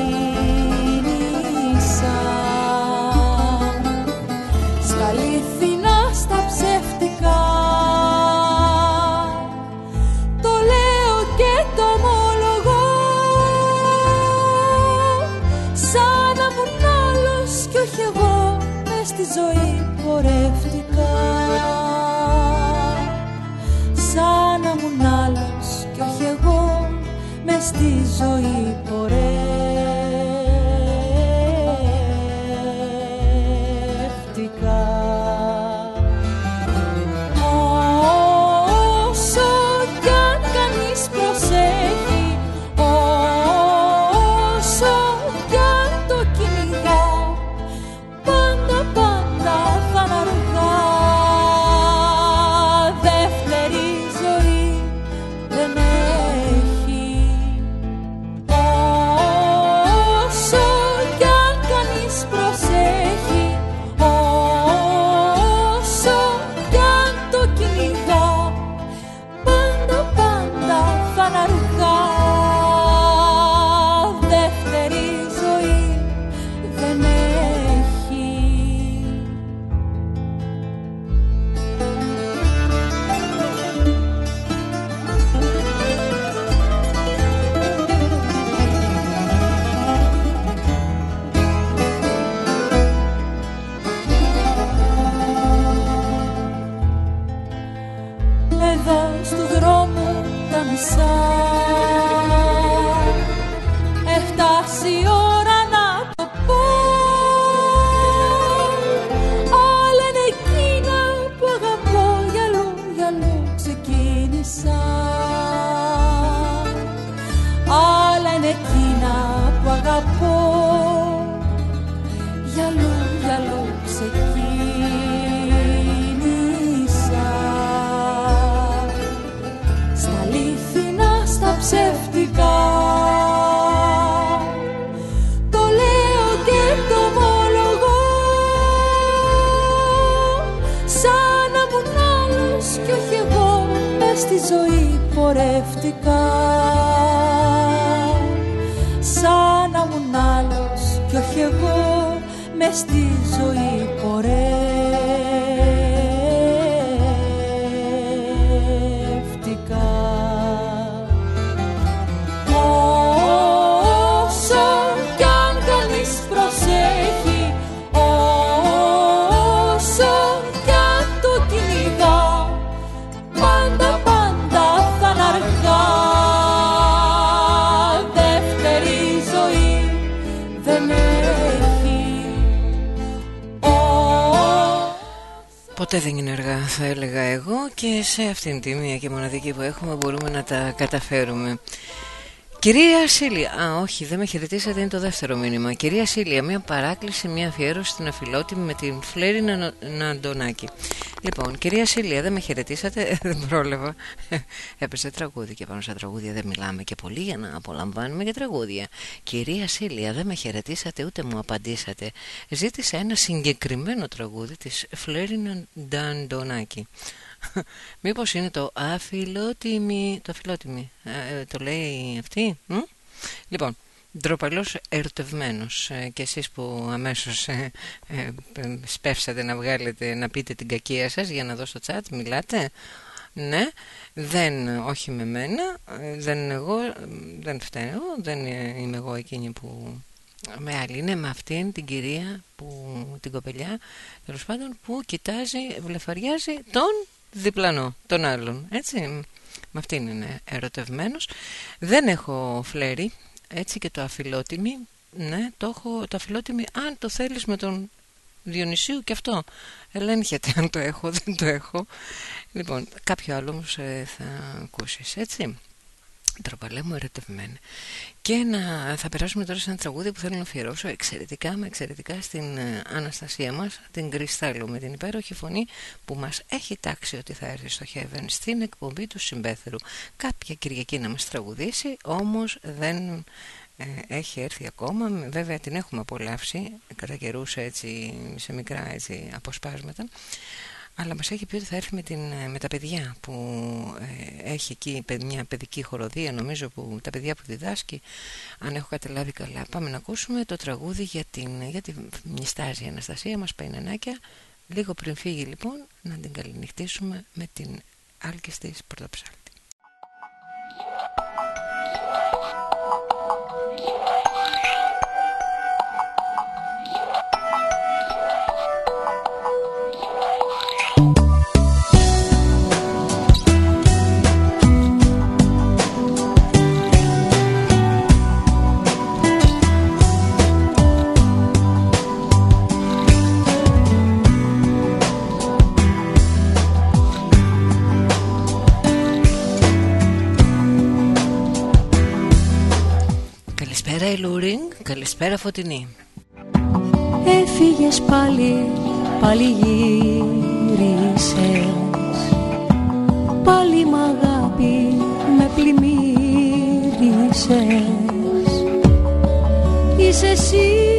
στη ζωή πορεύτηκα σαν να ήμουν άλλος κι όχι εγώ μες στη ζωή Ποτέ δεν είναι αργά θα έλεγα εγώ και σε αυτήν τη μία και μοναδική που έχουμε μπορούμε να τα καταφέρουμε. Κυρία Σίλια, α όχι δεν με χαιρετήσατε είναι το δεύτερο μήνυμα. Κυρία Σίλια, μια παράκληση, μια αφιέρωση στην αφιλότιμη με την Φλέρη Ναντονάκη. Λοιπόν, κυρία Σίλια, δεν με χαιρετήσατε, δεν πρόλαβα. Έπεσε τραγούδι και πάνω στα τραγούδια δεν μιλάμε και πολύ για να απολαμβάνουμε και τραγούδια. Κυρία Σίλια, δεν με χαιρετήσατε ούτε μου απαντήσατε. Ζήτησα ένα συγκεκριμένο τραγούδι της Φλέρι Ναντονάκη Μήπως είναι το αφιλότιμη Το αφιλότιμη ε, Το λέει αυτή μ; Λοιπόν Ντροπαλός ερωτευμένος ε, και εσείς που αμέσως ε, ε, σπεύσατε να βγάλετε να πείτε την κακία σας για να δω στο chat μιλάτε; Ναι δεν όχι με μένα δεν εγώ δεν φταίνω δεν είμαι εγώ εκείνη που με άλλη είναι με αυτήν την κυρία που, την κοπελιά τέλος πάντων που κοιτάζει βλεφαριάζει τον διπλανό, τον άλλον. Έτσι, με αυτήν είναι ερωτευμένος. Δεν έχω φλέρι, έτσι και το αφιλότιμη. Ναι, το έχω το αφιλότιμη, αν το θέλεις με τον Διονυσίου και αυτό. Ελέγχεται αν το έχω, δεν το έχω. Λοιπόν, κάποιο άλλο όμως ε, θα ακούσεις, έτσι. Τροπαλέ μου ερωτευμένη. Και να, θα περάσουμε τώρα σε ένα τραγούδι που θέλω να αφιερώσω εξαιρετικά, με εξαιρετικά στην ε, Αναστασία μας, την Κρυστάλλου, με την υπέροχη φωνή που μας έχει τάξει ότι θα έρθει στο Heaven στην εκπομπή του Συμπέθερου. Κάποια Κυριακή να μας τραγουδήσει, όμως δεν ε, έχει έρθει ακόμα. Βέβαια την έχουμε απολαύσει κατά καιρούς έτσι, σε μικρά έτσι, αποσπάσματα αλλά μας έχει πει ότι θα έρθει με, την, ε, με τα παιδιά που ε, έχει εκεί μια παιδική χοροδία νομίζω που τα παιδιά που διδάσκει. Αν έχω καταλάβει καλά πάμε να ακούσουμε το τραγούδι για την, για την μνηστάζη Αναστασία. Μας Παϊνανάκια λίγο πριν φύγει λοιπόν να την καληνυχτήσουμε με την άλκης της πρωτοψάλτη Καλησπέρα Φωτεινή. Έφυγες πάλι, πάλι γύρισες. Πάλι μ' αγάπη με πλημμύρισες. Είσαι εσύ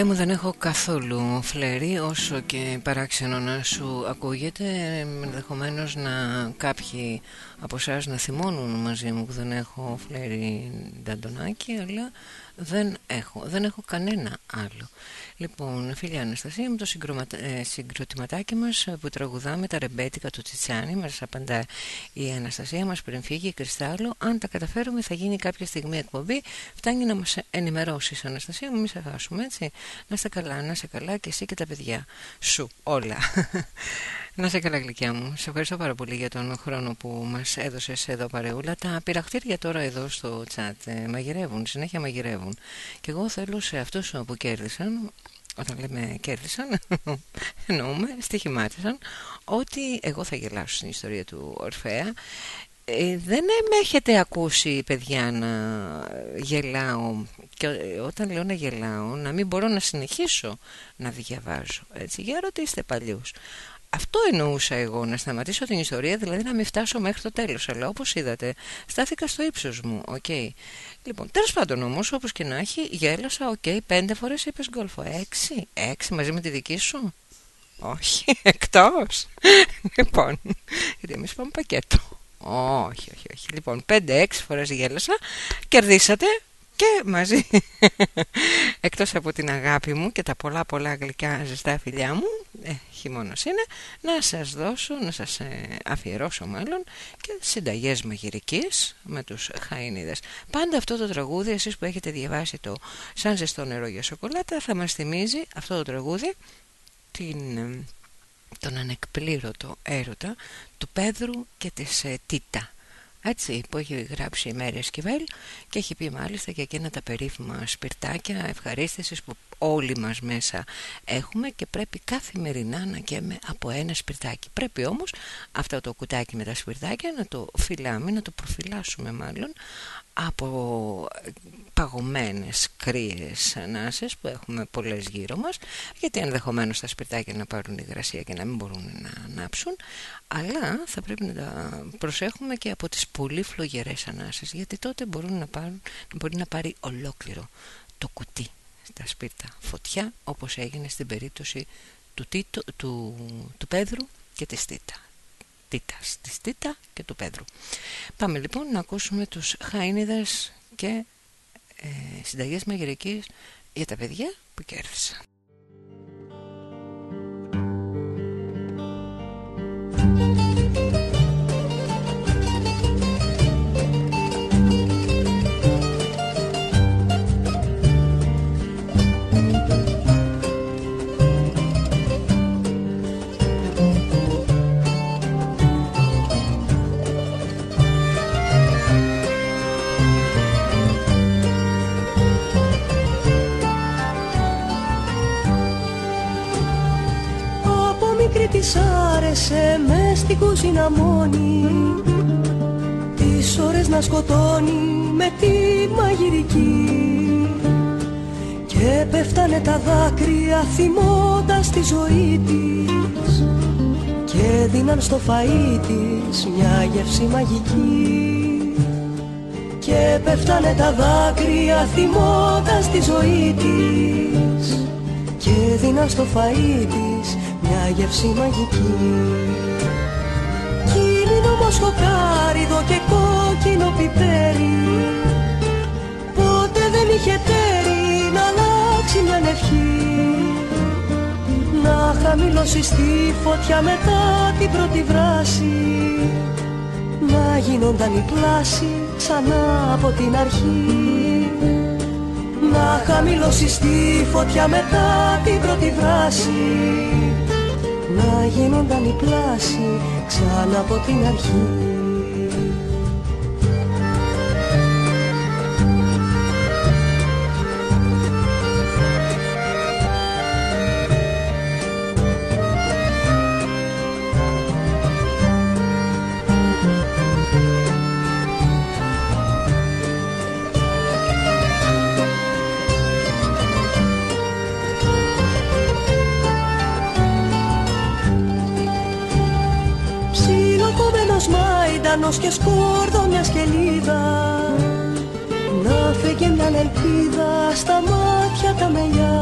Καλέ μου δεν έχω καθόλου φλερί όσο και παράξενο να σου ακούγεται. Ενδεχομένως να κάποιοι από εσάς να θυμώνουν μαζί μου που δεν έχω φλερί νταντονάκι αλλά δεν έχω, δεν έχω κανένα άλλο Λοιπόν, φίλια Αναστασία, με το συγκροματα... ε, συγκροτηματάκι μας που τραγουδάμε τα ρεμπέτικα του Τσιτσάνι μας απαντά η Αναστασία μας πριν φύγει η Κρυστάλλο αν τα καταφέρουμε θα γίνει κάποια στιγμή εκπομπή. Φτάνει να μας ενημερώσεις Αναστασία μου μην σε χάσουμε έτσι. Να είστε καλά, να είσαι καλά και εσύ και τα παιδιά σου όλα να είσαι καλά γλυκιά μου. Σε ευχαριστώ πάρα πολύ για τον χρόνο που μας έδωσες εδώ παρεούλα. Τα πειραχτήρια τώρα εδώ στο chat ε, μαγειρεύουν, συνέχεια μαγειρεύουν. Και εγώ θέλω σε αυτούς που κέρδισαν όταν λέμε κέρδισαν εννοούμε στοιχημάτισαν ότι εγώ θα γελάσω στην ιστορία του Ορφέα ε, δεν με έχετε ακούσει παιδιά να γελάω και όταν λέω να γελάω να μην μπορώ να συνεχίσω να διαβάζω έτσι. Για ρωτήστε παλιούς αυτό εννοούσα εγώ, να σταματήσω την ιστορία, δηλαδή να μην φτάσω μέχρι το τέλος. Αλλά όπως είδατε, στάθηκα στο ύψος μου, ok. Okay. Λοιπόν, τέλος πάντων όμως, όπως και να έχει, γέλασα, ok, okay, πέντε φορές είπες Γκόλφω. Έξι, έξι μαζί με τη δική σου; Όχι, εκτός. λοιπόν, γιατί εμείς πάμε πακέτο. Όχι, όχι, όχι. Λοιπόν, πέντε-έξι φορές γέλασα, κερδίσατε και μαζί. Εκτός από την αγάπη μου και τα πολλά πολλά γλυκά ζεστά φιλιά μου ε, χειμώνας είναι να σας δώσω, να σας ε, αφιερώσω μάλλον και συνταγές μαγειρικής με τους χαΐνιδες. Πάντα αυτό το τραγούδι εσείς που έχετε διαβάσει το σαν ζεστό νερό για σοκολάτα θα μας θυμίζει αυτό το τραγούδι την, ε, τον ανεκπλήρωτο έρωτα του Πέδρου και της ε, Τίτα έτσι που έχει γράψει η Μέρια Σκιβέλ και έχει πει μάλιστα και εκείνα τα περίφημα σπιρτάκια ευχαρίστησης που όλοι μας μέσα έχουμε και πρέπει καθημερινά να καίμε από ένα σπιρτάκι. Πρέπει όμως αυτό το κουτάκι με τα σπιρτάκια να το φυλάμε, να το προφυλάσσουμε μάλλον από παγωμένες κρύες ανάσες που έχουμε πολλές γύρω μας γιατί ενδεχομένως τα σπιρτάκια να πάρουν υγρασία και να μην μπορούν να ανάψουν αλλά θα πρέπει να τα προσέχουμε και από τις πολύ φλογερές ανάσες γιατί τότε μπορούν να πάρουν, μπορεί να πάρει ολόκληρο το κουτί στα σπίρτα φωτιά όπως έγινε στην περίπτωση του, Τίτο, του, του Πέδρου και της Τίτα Τίτας, της Τίτα και του Πέδρου. Πάμε λοιπόν να ακούσουμε τους Χάινιδες και ε, συνταγές μαγειρικής για τα παιδιά που κέρδισα. άρεσε μες στην κουζίνα μόνη. Τις ώρες να σκοτώνει με τη μαγειρική. Και πέφτανε τα δάκρυα θυμώντας τη ζωή της. Και δίναν στο φαΐ της μια γεύση μαγική. Και πέφτανε τα δάκρυα θυμώντας τη ζωή της. Και δίναν στο φαΐ της μια γεύση μαγική. Κίνηνο μοσχοκάριδο και κόκκινο πιπέρι. Ποτέ δεν είχε τέρι να αλλάξει μια ευχή. Να χαμηλώσει στη φωτιά μετά την πρώτη βράση. Να γίνονταν η πλάση ξανά από την αρχή. Να χαμηλώσει στη φωτιά μετά την πρώτη βράση να γίνονταν η πλάση ξανά από την αρχή ουρανός και σκόρδο μια σκελίδα. Να φέγγε μια ελπίδα στα μάτια τα μελιά.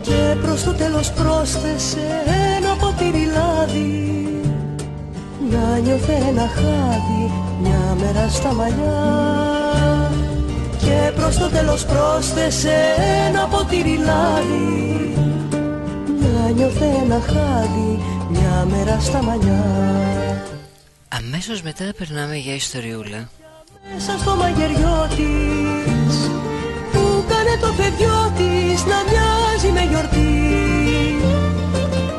Και προς το τέλος πρόσθεσε ένα ποτήρι λάδι. Να νιώθε ένα χάδι μια μέρα στα μαλλιά. Και προς το τέλος πρόσθεσε ένα ποτήρι λάδι. Να νιώθε ένα χάδι μια μέρα στα μαλλιά Αμέσως μετά περνάμε για ιστοριούλα. Μέσα στο μαγειριό της Που κάνε το παιδιό της να μοιάζει με γιορτή.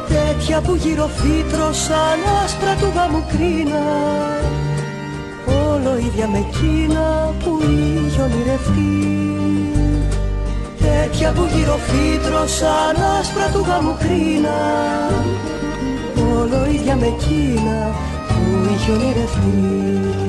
Τέτοια που γυροφύτρωσαν άσπρα του γάμου κρίνα. Όλο ίδια με εκείνα που είχε ονειρευτεί. Τέτοια που γυροφύτρωσαν άσπρα του γάμου κρίνα. Όλο ίδια με εκείνα που είχε ονειρευτεί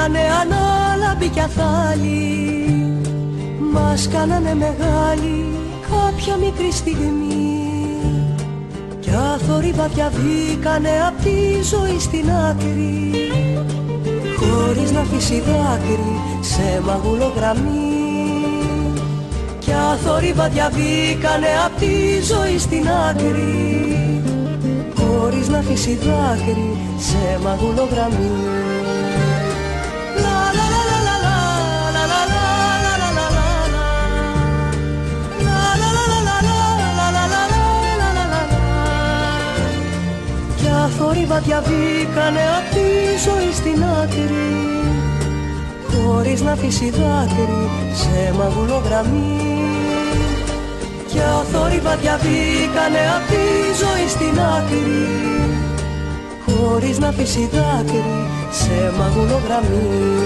γίνανε ανάλαμπη κι αθάλη. Μας κάνανε μεγάλη κάποια μικρή στιγμή. Κι αθόρυβα διαβήκανε απ' τη ζωή στην άκρη. Χωρίς να αφήσει δάκρυ σε μαγουλογραμμή Κι αθόρυβα διαβήκανε απ' τη ζωή στην άκρη. Χωρίς να αφήσει δάκρυ σε μαγουλογραμμή αθόρυβα διαβήκανε απ' τη ζωή στην άκρη. Χωρίς να αφήσει δάκρυ σε μαγουλογραμμή και αθόρυβα διαβήκανε απ' τη ζωή στην άκρη. Χωρίς να αφήσει δάκρυ σε μαγουλογραμμή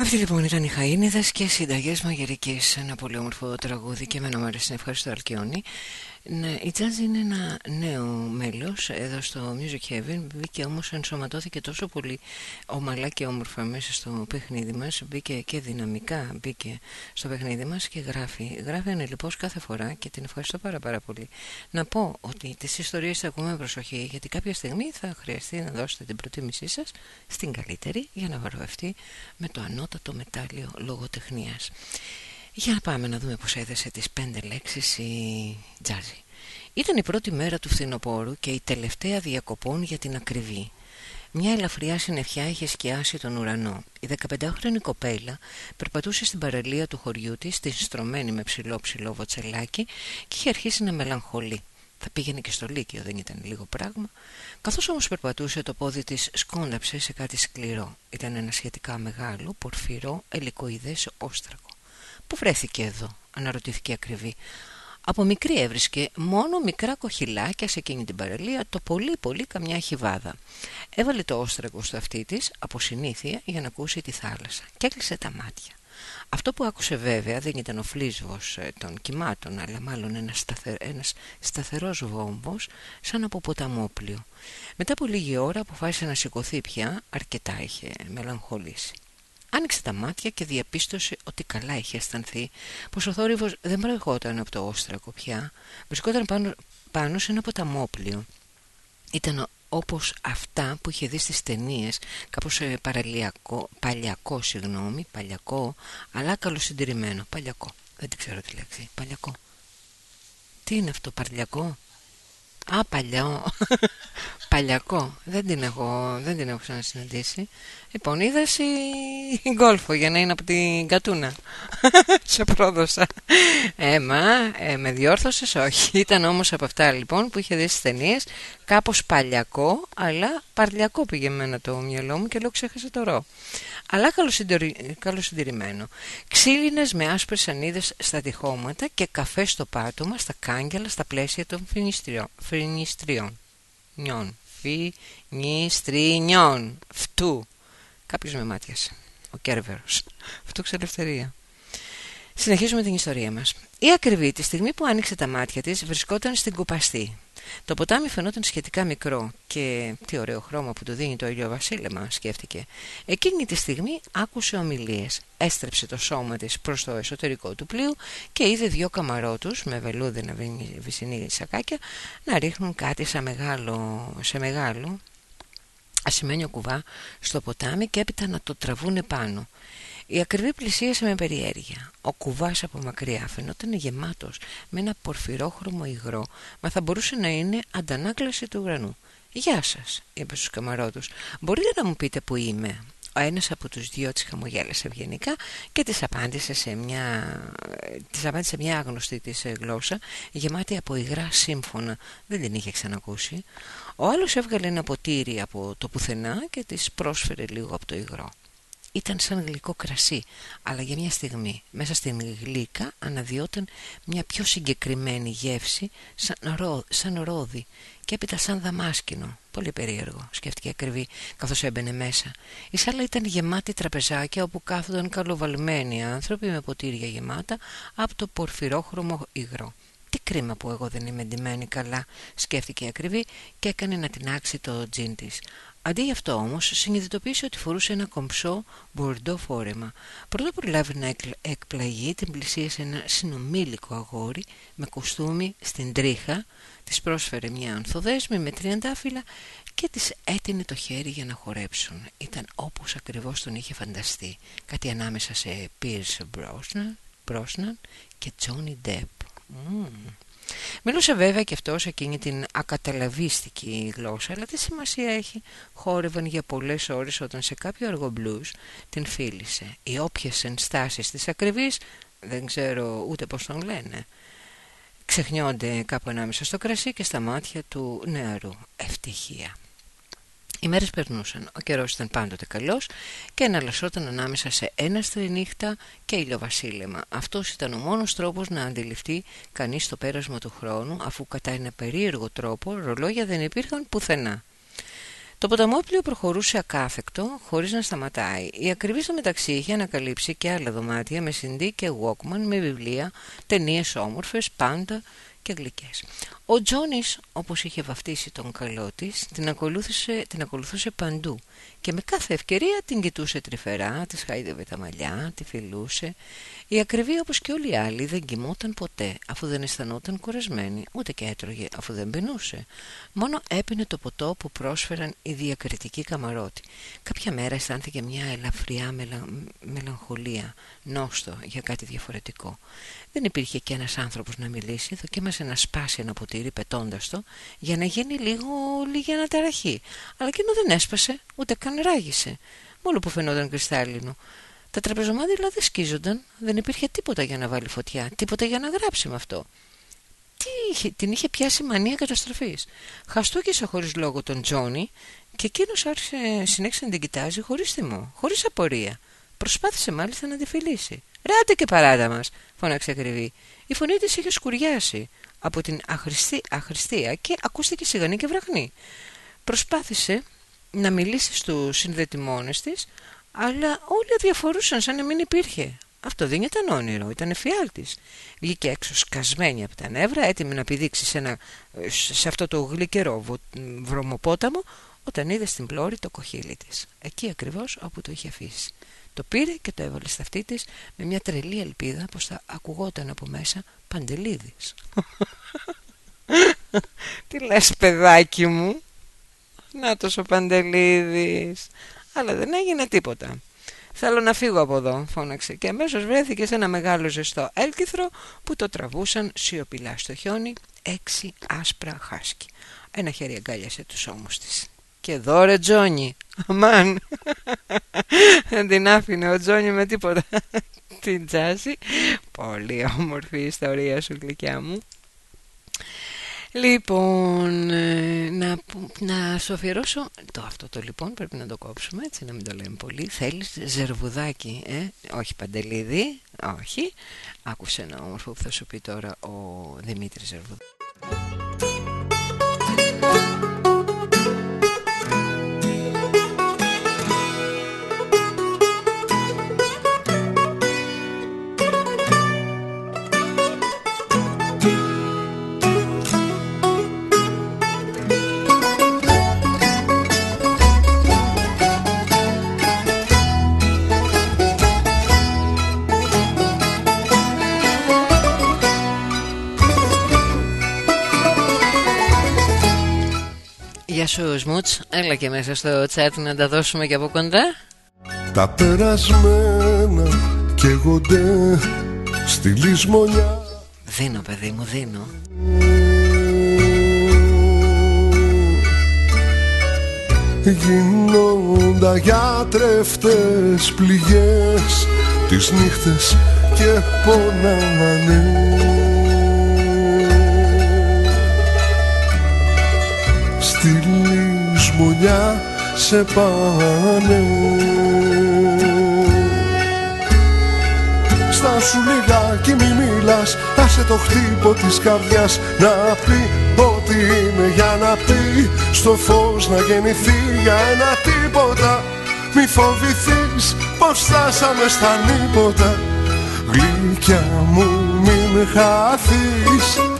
Αυτή λοιπόν ήταν η Χαΐνιδες και συνταγές μαγειρικής. Ένα πολύ όμορφο τραγούδι και εμένα μου αρέσει. Να ευχαριστώ Αλκιόνι Ναι, η Jazz είναι ένα νέο μέλος εδώ στο Music Heaven. Μπήκε όμως ενσωματώθηκε τόσο πολύ ομαλά και όμορφα μέσα στο παιχνίδι μας. Μπήκε και δυναμικά μπήκε στο παιχνίδι μας και γράφει. Γράφει λοιπόν κάθε φορά και την ευχαριστώ πάρα πάρα πολύ. Να πω ότι τις ιστορίες θα ακούμε προσοχή Γιατί κάποια στιγμή θα χρειαστεί να δώσετε την προτίμησή σας Στην καλύτερη για να βαρβευτεί με το ανώτατο μετάλλιο λογοτεχνίας για να πάμε να δούμε πως έδεσε τις πέντε λέξεις η Τζάζι. Ήταν η πρώτη μέρα του φθινοπόρου και η τελευταία διακοπών για την ακριβή. Μια ελαφριά συννεφιά είχε σκιάσει τον ουρανό. Η 15χρονη κοπέλα περπατούσε στην παραλία του χωριού της, την στρωμένη με ψηλό ψηλό βοτσελάκι και είχε αρχίσει να μελαγχολεί. Θα πήγαινε και στο Λύκειο, δεν ήταν λίγο πράγμα. Καθώς όμως περπατούσε, το πόδι της σκόνταψε σε κάτι σκληρό. Ήταν ένα σχετικά μεγάλο, πορφυρό, ελικοειδές όστρακο. Πού βρέθηκε εδώ, αναρωτήθηκε ακριβή. Από μικρή έβρισκε μόνο μικρά κοχυλάκια σε εκείνη την παραλία, το πολύ πολύ καμιά χιβάδα. Έβαλε το όστρακο στο αυτί της από συνήθεια για να ακούσει τη θάλασσα και έκλεισε τα μάτια. Αυτό που άκουσε βέβαια δεν ήταν ο φλίσβος ε, των κυμάτων, αλλά μάλλον ένας, σταθε... ένας σταθερός βόμβος σαν από ποταμόπλιο. Μετά από λίγη ώρα αποφάσισε να σηκωθεί πια, αρκετά είχε μελαγχολήσει. Άνοιξε τα μάτια και διαπίστωσε ότι καλά είχε αισθανθεί πως ο θόρυβος δεν προηγόταν από το όστρακο πια, βρισκόταν πάνω, πάνω σε ένα ποταμόπλιο. Ήταν όπως αυτά που είχε δει στις ταινίες, κάπως ε, παραλιακό, παλιακό συγγνώμη, παλιακό, αλλά καλοσυντηρημένο, παλιακό. Δεν την ξέρω τη λέξη, παλιακό. Τι είναι αυτό, παρλιακό; Α, παλιό. Παλιακό. Δεν την έχω, δεν την έχω ξανασυναντήσει. Λοιπόν, είδα η γκόλφο για να είναι από την Κατούνα. Σε πρόδωσα. Έμα, ε, με διόρθωσες; Όχι. Ήταν όμως από αυτά λοιπόν που είχε δει στις ταινίες κάπως παλιακό, αλλά παρλιακό πήγε εμένα το μυαλό μου και λέω ξέχασε το ρο αλλά καλοσυντηρημένο. Ξύλινες με άσπρες ανίδες στα τυχώματα και καφέ στο πάτωμα, στα κάγκελα, στα πλαίσια των φινιστριών. Νιών. Φινιστρινιών. Φτού. Κάποιος με μάτιασε. Ο Κέρβερος. Φτού ξελευθερία. Συνεχίζουμε την ιστορία μας. Η ακριβή τη στιγμή που άνοιξε τα μάτια της βρισκόταν στην κουπαστή. Το ποτάμι φαινόταν σχετικά μικρό και τι ωραίο χρώμα που του δίνει το ηλιοβασίλεμα, σκέφτηκε. Εκείνη τη στιγμή άκουσε ομιλίες. Έστρεψε το σώμα της προς το εσωτερικό του πλοίου και είδε δυο καμαρότους με βελούδινα βυσινή σακάκια να ρίχνουν κάτι σε μεγάλο, σε μεγάλο ασημένιο κουβά στο ποτάμι και έπειτα να το τραβούν πάνω. Η ακριβή πλησίασε με περιέργεια. Ο κουβάς από μακριά φαινόταν γεμάτος με ένα πορφυρόχρωμο υγρό, μα θα μπορούσε να είναι αντανάκλαση του ουρανού. «Γεια σας», είπε στους καμαρότους. «Μπορείτε να μου πείτε που είμαι» Ο ένας από τους δυο της χαμογέλασε ευγενικά και της απάντησε σε μια, της απάντησε μια άγνωστη της γλώσσα γεμάτη από υγρά σύμφωνα. Δεν την είχε ξανακούσει. Ο άλλος έβγαλε ένα ποτήρι από το πουθενά και της πρόσφερε λίγο από το υγρό. Ήταν σαν γλυκό κρασί, αλλά για μια στιγμή μέσα στην γλύκα αναδιόταν μια πιο συγκεκριμένη γεύση σαν, ρό, σαν ρόδι και έπειτα σαν δαμάσκινο. Πολύ περίεργο, σκέφτηκε ακριβή καθώς έμπαινε μέσα. Η σάλα ήταν γεμάτη τραπεζάκια όπου κάθονταν καλοβαλμένοι άνθρωποι με ποτήρια γεμάτα από το πορφυρόχρωμο υγρό. Τι κρίμα που εγώ δεν είμαι εντυμένη καλά, σκέφτηκε ακριβή και έκανε να τεινάξει το τζιν της. Αντί γι' αυτό όμως συνειδητοποίησε ότι φορούσε ένα κομψό μπορντό φόρεμα. Πρώτα προλάβει να εκπλαγεί την πλησίασε ένα συνομήλικο αγόρι με κοστούμι στην τρίχα, της πρόσφερε μια ανθοδέσμη με τριαντάφυλλα και της έτεινε το χέρι για να χορέψουν. Ήταν όπως ακριβώς τον είχε φανταστεί, κάτι ανάμεσα σε Pierce Brosnan και Johnny Depp. Μιλούσε βέβαια και αυτός εκείνη την ακαταλαβίστικη γλώσσα, αλλά τι σημασία έχει. Χόρευαν για πολλές ώρες όταν σε κάποιο αργό μπλουζ την φίλησε. Οι όποιες ενστάσεις της ακριβής, δεν ξέρω ούτε πώς τον λένε, ξεχνιόνται κάπου ανάμεσα στο κρασί και στα μάτια του νεαρού. Ευτυχία. Οι μέρες περνούσαν, ο καιρός ήταν πάντοτε καλός και εναλλασσόταν ανάμεσα σε ένα νύχτα και ηλιοβασίλεμα. Αυτός ήταν ο μόνος τρόπος να αντιληφθεί κανείς το πέρασμα του χρόνου αφού κατά ένα περίεργο τρόπο ρολόγια δεν υπήρχαν πουθενά. Το ποταμόπλιο προχωρούσε ακάθεκτο, χωρίς να σταματάει. Η ακριβή στο μεταξύ είχε ανακαλύψει και άλλα δωμάτια με συντή και Walkman, με βιβλία, ταινίες όμορφες, πάντα και γλυκές. Ο Τζόνις, όπως είχε βαφτίσει τον καλό της, την, ακολούθησε, την ακολουθούσε παντού και με κάθε ευκαιρία την κοιτούσε τρυφερά, της χάιδευε τα μαλλιά, τη φιλούσε. Η ακριβή όπως και όλοι οι άλλοι δεν κοιμόταν ποτέ αφού δεν αισθανόταν κουρασμένη, ούτε και έτρωγε αφού δεν πεινούσε. Μόνο έπινε το ποτό που πρόσφεραν οι διακριτικοί καμαρότοι. Κάποια μέρα αισθάνθηκε μια ελαφριά μελα... μελαγχολία, νόστο για κάτι διαφορετικό. Δεν υπήρχε και ένας άνθρωπος να μιλήσει, δοκίμασε να σπάσει ένα ποτήρι πετώντας το για να γίνει λίγο λίγη αναταραχή. Αλλά εκείνο δεν έσπασε, ούτε καν ράγισε, μόνο που φαινόταν κρυστάλλινο. Τα τραπεζομάδια δηλαδή σκίζονταν, δεν υπήρχε τίποτα για να βάλει φωτιά, τίποτα για να γράψει με αυτό. Τι είχε, την είχε πιάσει μανία καταστροφής. Χαστούκησε χωρίς λόγο τον Τζόνι και εκείνος άρχισε, συνέχισε να την κοιτάζει χωρίς θυμό, χωρίς απορία. Προσπάθησε μάλιστα να τη φιλήσει. Ράτε και παράτα μας, φώναξε ακριβή. Η φωνή της είχε σκουριάσει από την αχρηστή, αχρηστία και ακούστηκε σιγανή και βραχνή. Προσπάθησε να μιλήσει στους συνδετημόνες της, αλλά όλοι αδιαφορούσαν σαν να μην υπήρχε. Αυτό δεν ήταν όνειρο, ήταν εφιάλτης. Βγήκε έξω σκασμένη από τα νεύρα, έτοιμη να πηδήξει σε, σε αυτό το γλυκερό βρωμοπόταμο, όταν είδε στην πλώρη το κοχύλι της. Εκεί ακριβώς όπου το είχε αφήσει. Το πήρε και το έβαλε στα αυτή της με μια τρελή ελπίδα πως θα ακουγόταν από μέσα Παντελίδης. Τι λες παιδάκι μου; Να τόσο Παντελίδης. Αλλά δεν έγινε τίποτα. Θέλω να φύγω από εδώ, φώναξε και αμέσως βρέθηκε σε ένα μεγάλο ζεστό έλκυθρο που το τραβούσαν σιωπηλά στο χιόνι έξι άσπρα χάσκι. Ένα χέρι αγκάλιασε τους ώμους της. Και εδώ ρε Τζόνι, αμάν, δεν την άφηνε ο Τζόνι με τίποτα την τζάση. Πολύ όμορφη η ιστορία σου γλυκιά μου. Λοιπόν, ε, να, να σου αφιερώσω το αυτό το λοιπόν, πρέπει να το κόψουμε έτσι να μην το λέμε πολύ. Θέλεις ζερβουδάκι, ε; όχι παντελίδι, όχι. Άκουσε ένα όμορφο που θα σου πει τώρα ο Δημήτρης Ζερβουδάκης. Γεια σου Σμούτς, έλα και μέσα στο chat να τα δώσουμε και από κοντά. Τα περασμένα καίγονται στη λησμονιά. Δίνω παιδί μου, δίνω. Γίνοντα για τρεφτές πληγές Τις νύχτες και πονάνε λησμονιά σε πάνε Στάσου λιγάκι μη μιλάς Άσε το χτύπο της καρδιάς Να πει ότι είναι για να πει. Στο φως να γεννηθεί για ένα τίποτα Μη φοβηθείς πως φτάσαμε στα νύποτα. Γλυκιά μου μην χάθεις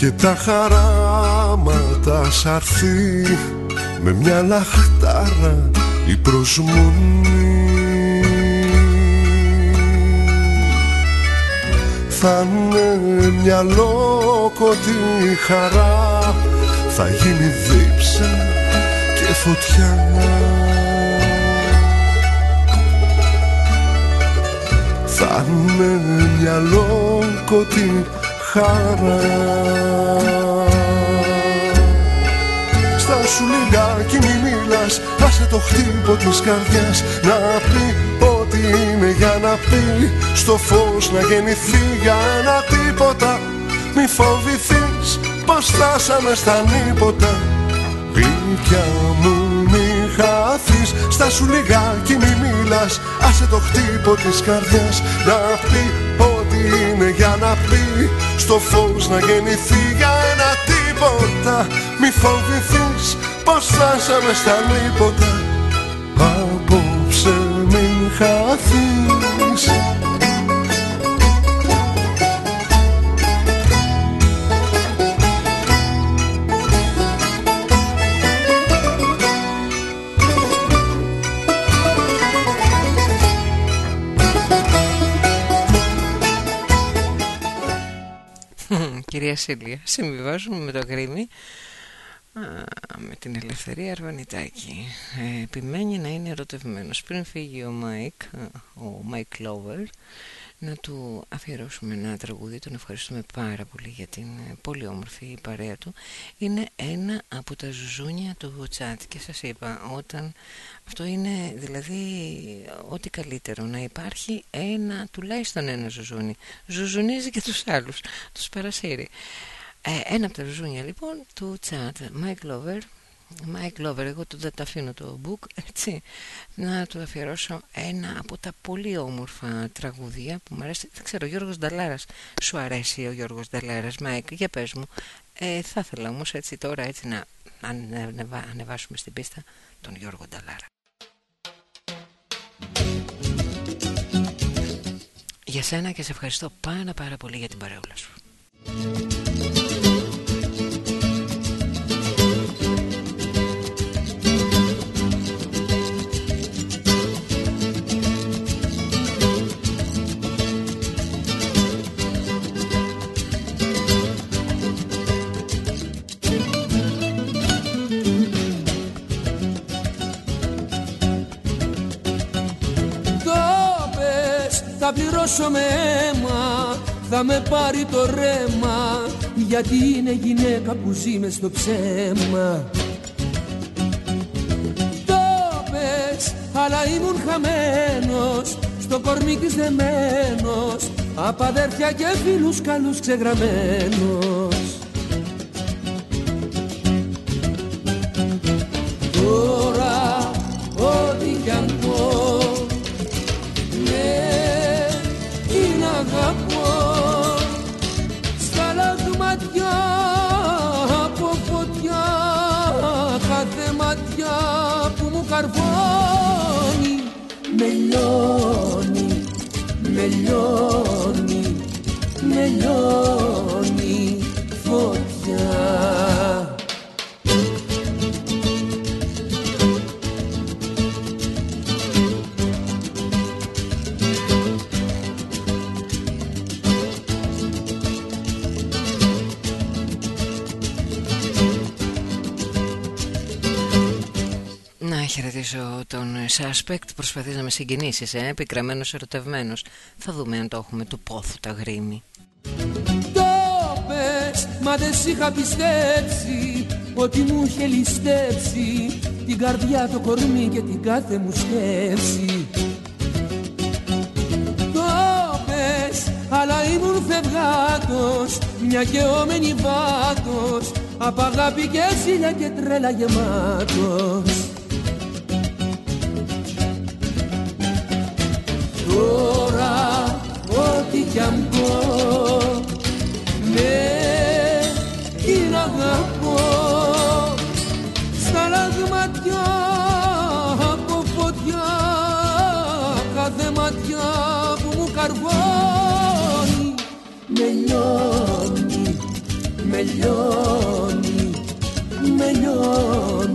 Και τα χαράματα σ' αρθεί. Με μια λαχτάρα η προσμονή. Θα είναι μια λόκοτη χαρά. Θα γίνει δίψα και φωτιά. Θα είναι μια λόκοτη χαρά. Στάσου λιγάκι μη μιλάς Άσε το χτύπο της καρδιάς Να πει ότι είναι για να πει. Στο φως να γεννηθεί για ένα τίποτα Μη φοβηθείς πως φτάσαμε στα νύποτα. Γλυκιά μου μη χαθείς Στάσου λιγάκι μη μιλάς Άσε το χτύπο της καρδιάς Να πει ό,τι είναι για να πει Στο φως να γεννηθεί για ένα τίποτα. Μη φοβηθείς πως φτάσαμε στα λίποτα Απόψε μην χαθείς Κυρία Σίλια, συμβιβάζουμε με το γκρίμι με την Ελευθερία Αρβανιτάκη. Ε, επιμένει να είναι ερωτευμένος. Πριν φύγει ο Μάικ, ο Μάικ Λόβερ, να του αφιερώσουμε ένα τραγούδι. Τον ευχαριστούμε πάρα πολύ για την ε, πολύ όμορφη παρέα του. Είναι ένα από τα ζουζούνια του τσάτ και σας είπα όταν αυτό είναι δηλαδή ό,τι καλύτερο να υπάρχει ένα, τουλάχιστον ένα ζουζούνι. Ζουζουνίζει και τους άλλους, τους παρασύρει. Ε, ένα από τα ζουζούνια λοιπόν του τσάτ, Mike Lover, Mike Lover, εγώ του δεν τα αφήνω το book, έτσι, να του αφιερώσω ένα από τα πολύ όμορφα τραγούδια που μου αρέσει. Δεν ξέρω, Γιώργος Νταλάρας, σου αρέσει ο Γιώργος Νταλάρας, Mike, για πες μου. Ε, θα ήθελα όμως έτσι τώρα έτσι να ανεβα, ανεβάσουμε στην πίστα τον Γιώργο Νταλάρα. Για σένα και σε ευχαριστώ πάρα πάρα πολύ για την παρέουλα σου. Θα πληρώσω με αίμα Θα με πάρει το ρέμα Γιατί είναι γυναίκα που ζει μες στο ψέμα. Το πες αλλά ήμουν χαμένος Στο κορμί της δεμένος Απ' αδέρφια και φίλους καλούς ξεγραμμένος λιώνει, με λιώνει, με λιώνει χαιρετήσω τον suspect Προσπαθείς να με συγκινήσεις, ε; Πικραμένος ερωτευμένος. Θα δούμε αν το έχουμε του πόθου τα γρήμη. Το πες, μα δεν σ' είχα πιστέψει Ότι μου είχε ληστέψει Την καρδιά, το κορμί και την κάθε μου σκέψη. Το πες, αλλά ήμουν φευγάτος Μια και όμενη βάτος Απ' αγάπη και ζήλια και τρέλα γεμάτος Τώρα ό,τι κι αν πω Ναι, την αγαπώ. Στα λαγματιά από φωτιά Κάθε ματιά που μου καρβώνει Με λιώνει, με λιώνει, με λιώνει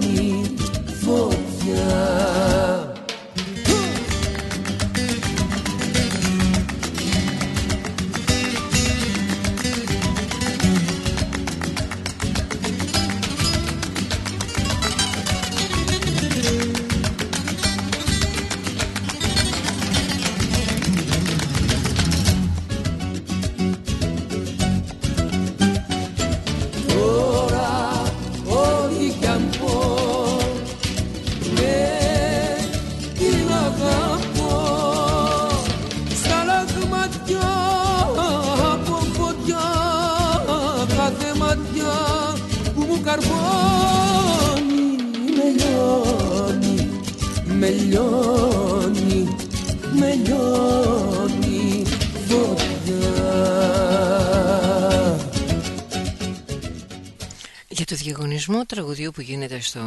Για το διαγωνισμό τραγουδιού που γίνεται στο,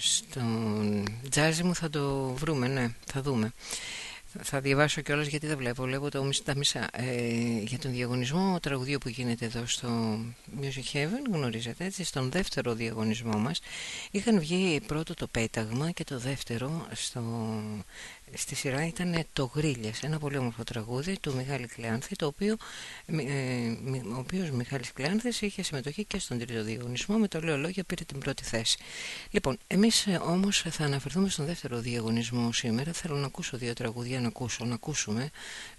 στο τζάζι μου θα το βρούμε, ναι, θα δούμε. Θα διαβάσω κιόλας γιατί δεν βλέπω. Βλέπω το, τα μισά. Ε, για τον διαγωνισμό τραγουδίου που γίνεται εδώ στο Music Heaven, γνωρίζετε έτσι, στον δεύτερο διαγωνισμό μας είχαν βγει πρώτο το πέταγμα και το δεύτερο στο στη σειρά ήταν το Γρίλιες, ένα πολύ όμορφο τραγούδι του Μιχάλη Κλεάνθη, το οποίο, ε, ο οποίος Μιχάλης Κλεάνθης είχε συμμετοχή και στον τρίτο διαγωνισμό, με το λέω λόγια πήρε την πρώτη θέση. Λοιπόν, εμείς ε, όμως θα αναφερθούμε στον δεύτερο διαγωνισμό σήμερα, θέλω να ακούσω δύο τραγούδια, να ακούσω, να ακούσουμε,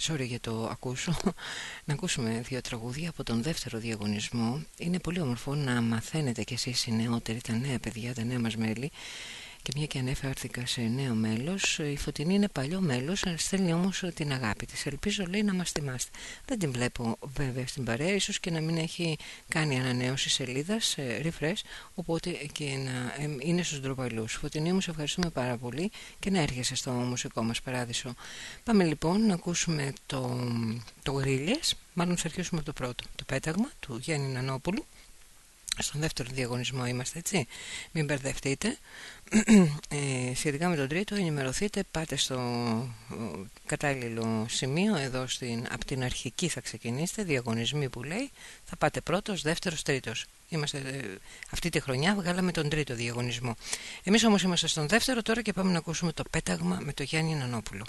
sorry για το ακούσω, να ακούσουμε δύο τραγούδια από τον δεύτερο διαγωνισμό. Είναι πολύ όμορφο να μαθαίνετε κι εσείς οι νεότεροι, τα νέα παιδιά, τα νέα μας μέλη, και μια και ανέφερθηκα σε νέο μέλος, η Φωτεινή είναι παλιό μέλος, στέλνει όμως την αγάπη της. Ελπίζω λέει να μας θυμάστε. Δεν την βλέπω βέβαια στην παρέα, ίσως και να μην έχει κάνει ανανέωση σελίδας, refresh, οπότε και να είναι στους ντροπαλούς. Φωτεινή μου, ευχαριστούμε πάρα πολύ και να έρχεσαι στο μουσικό μας παράδεισο. Πάμε λοιπόν να ακούσουμε το, το Γρίλιες, μάλλον θα αρχίσουμε από το πρώτο, το πέταγμα του Γιάννη Νανόπουλου. Στον δεύτερο διαγωνισμό είμαστε έτσι, μην μπερδευτείτε. Ε, σχετικά με τον τρίτο ενημερωθείτε. Πάτε στο κατάλληλο σημείο εδώ στην, από την αρχική θα ξεκινήσετε. Διαγωνισμοί που λέει. Θα πάτε πρώτος, δεύτερος, τρίτος. Είμαστε, ε, αυτή τη χρονιά βγάλαμε τον τρίτο διαγωνισμό. Εμείς όμως είμαστε στον δεύτερο τώρα και πάμε να ακούσουμε το πέταγμα με το Γιάννη Νανόπουλο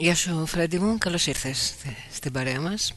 Γεια σου Φρέντι μου, καλώς ήρθες στην παρέα μας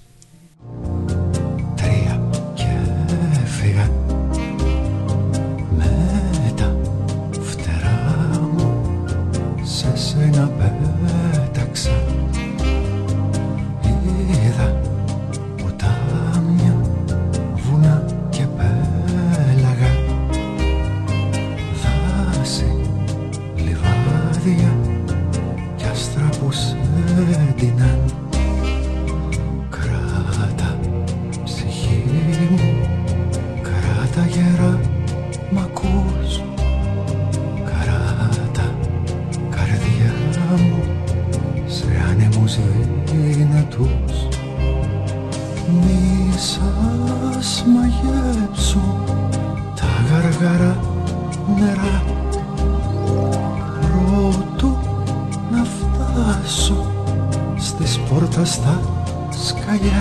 σκαλιά Τέσσερα,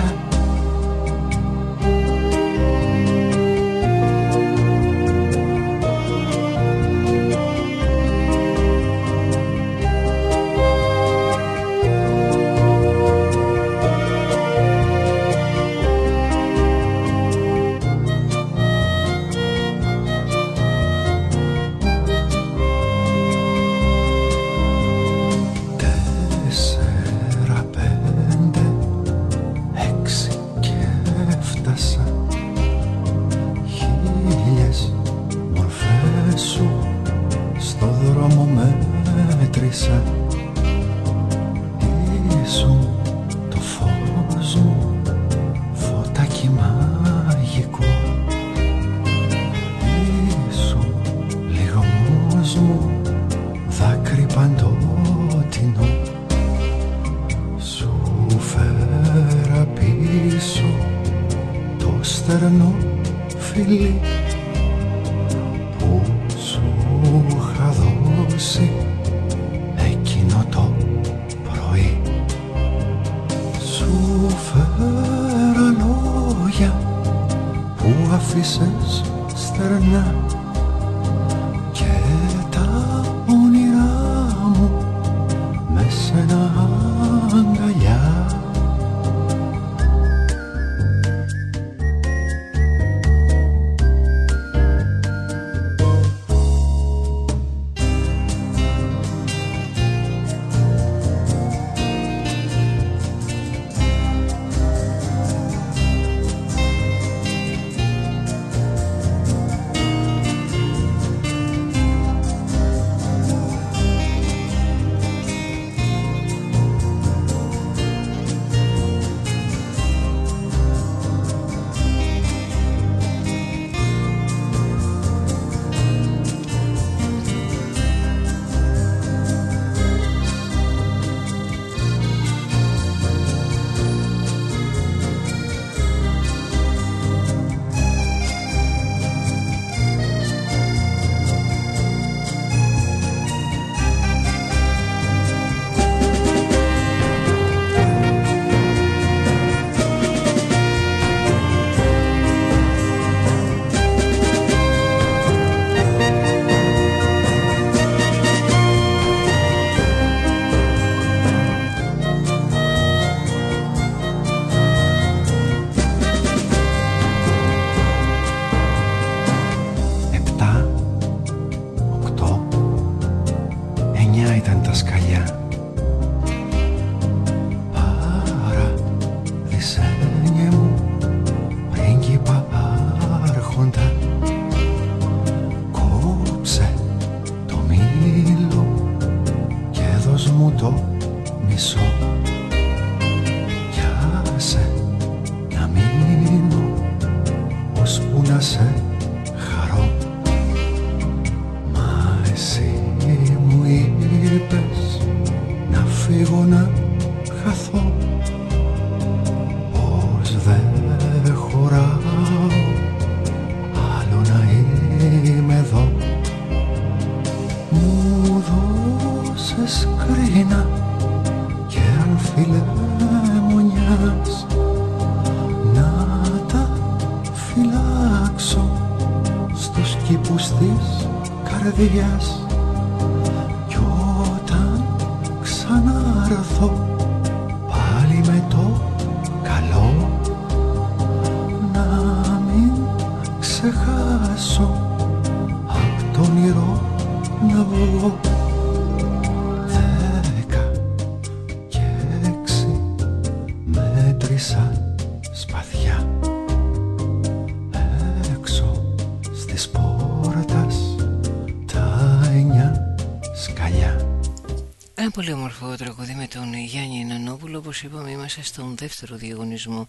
Ένα πολύ όμορφο τραγουδί με τον Γιάννη Νανόπουλο. Όπως είπαμε είμαστε στον δεύτερο διαγωνισμό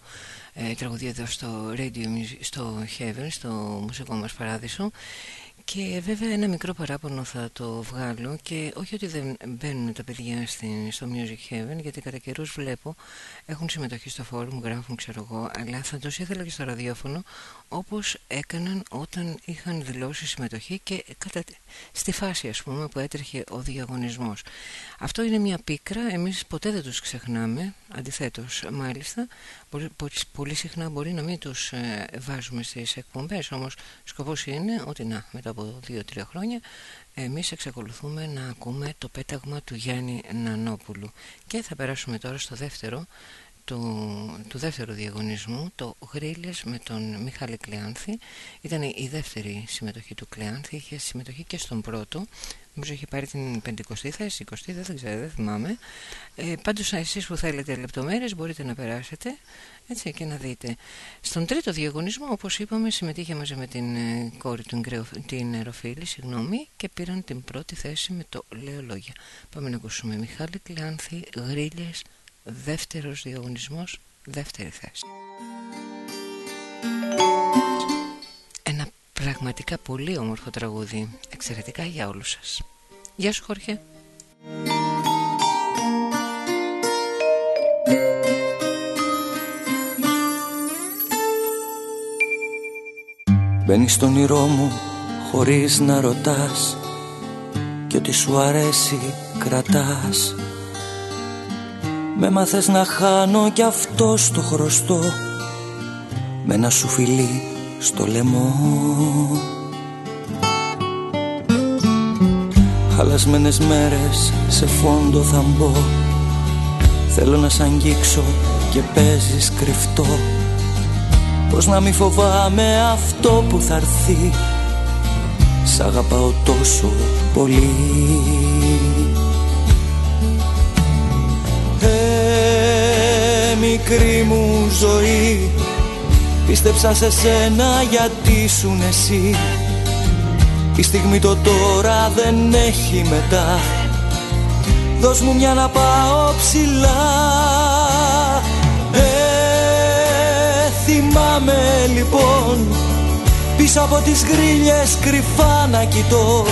ε, τραγουδί εδώ στο Radio Music- στο Heaven, στο μουσικό μας παράδεισο. Και βέβαια ένα μικρό παράπονο θα το βγάλω και όχι ότι δεν μπαίνουν τα παιδιά στην, στο Music Heaven γιατί κατά καιρούς βλέπω έχουν συμμετοχή στο φόρουμ, γράφουν ξέρω εγώ αλλά θα τους ήθελα και στο ραδιόφωνο όπως έκαναν όταν είχαν δηλώσει συμμετοχή και κατά, στη φάση ας πούμε που έτρεχε ο διαγωνισμός. Αυτό είναι μια πίκρα, εμείς ποτέ δεν τους ξεχνάμε, αντιθέτως μάλιστα, πολύ, πολύ, πολύ συχνά μπορεί να μην τους ε, βάζουμε στις εκπομπές, όμως σκοπός είναι ότι να, μετά από 2-3 χρόνια εμείς εξακολουθούμε να ακούμε το πέταγμα του Γιάννη Νανόπουλου και θα περάσουμε τώρα στο δεύτερο του, του δεύτερου διαγωνισμού το Γρίλες με τον Μιχάλη Κλεάνθη. Ήταν η δεύτερη συμμετοχή του Κλεάνθη είχε συμμετοχή και στον πρώτο. Νομίζω είχε πάρει την 50η θέση 20η δεν ξέρω δεν θυμάμαι. Ε, πάντως εσείς που θέλετε λεπτομέρειες μπορείτε να περάσετε έτσι και να δείτε. Στον τρίτο διαγωνισμό όπως είπαμε συμμετείχε μαζί με την ε, κόρη του Γκρεο- την Εροφίλη συγγνώμη και πήραν την πρώτη θέση με το Λέω Λόγια. Πάμε να ακούσουμε Μιχάλη Κλεάνθη Γρίλες δεύτερος διαγωνισμός δεύτερη θέση. Ένα πραγματικά πολύ όμορφο τραγούδι εξαιρετικά για όλους σας. Γεια σου Χόρχε. Μπαίνεις στον όνειρό μου χωρίς να ρωτάς Και ό,τι σου αρέσει κρατάς Με μάθες να χάνω κι αυτό στο χρωστό. Με ένα σου φιλί στο λαιμό. Χαλασμένες μέρες σε φόντο θα μπω. Θέλω να σ' αγγίξω και παίζεις κρυφτό. Πώς να μη φοβάμαι αυτό που θα έρθει. Σ' αγαπάω τόσο πολύ μικρή μου ζωή. Πίστεψα σε σένα γιατί ήσουν εσύ. Η στιγμή το τώρα δεν έχει μετά. Δώσ' μου μια να πάω ψηλά. Ε, θυμάμαι λοιπόν. Πίσω από τις γκρίλιες κρυφά να κοιτώ.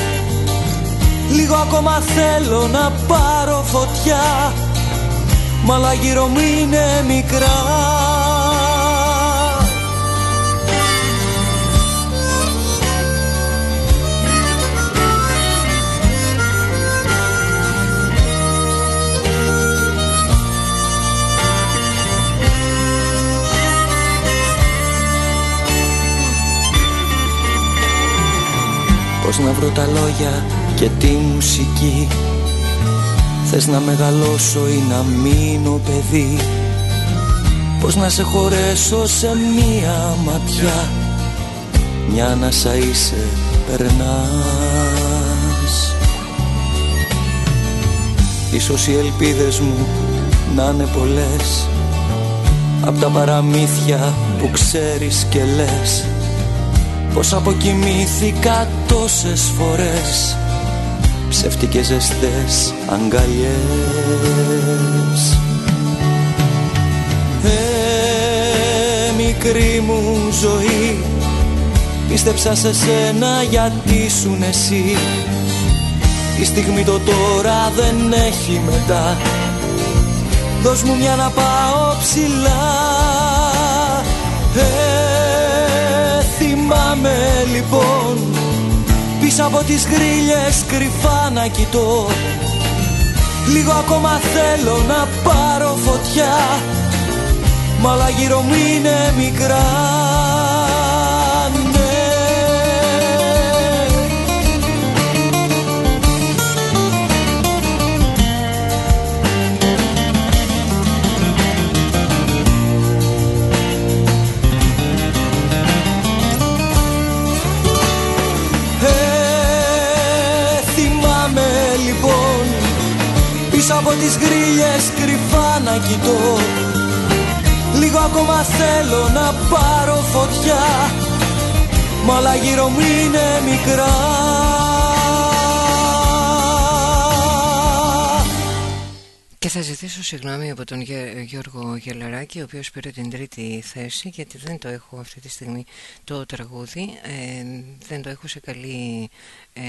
Λίγο ακόμα θέλω να πάρω φωτιά Μ' άλλα γύρω μου είναι μικρά. Πώς να βρω τα λόγια και τη μουσική Θες να μεγαλώσω ή να μείνω παιδί; Πώς να σε χωρέσω σε μία ματιά; Μια ανάσα είσαι περνάς. Ίσως οι ελπίδες μου να είναι πολλές. Απ' τα παραμύθια που ξέρεις και λες. Πως αποκοιμήθηκα τόσες φορές ψεύτικες ζεστές αγκαλιές. Ε, μικρή μου ζωή Πίστεψα σε σένα γιατί σου εσύ. Η στιγμή το τώρα δεν έχει μετά. Δώσ' μου μια να πάω ψηλά. Ε, θυμάμαι λοιπόν Πίσω από τις γρίλες κρυφά να κοιτώ. Λίγο ακόμα θέλω να πάρω φωτιά Μα όλα γύρω μου είναι μικρά Πίσω από τις γρίλες κρυφά να κοιτώ. Λίγο ακόμα θέλω να πάρω φωτιά Μα όλα γύρω μου είναι μικρά θα ζητήσω συγγνώμη από τον Γιώργο Γελαράκη, ο οποίος πήρε την τρίτη θέση, γιατί δεν το έχω αυτή τη στιγμή το τραγούδι, ε, δεν το έχω σε καλή ε,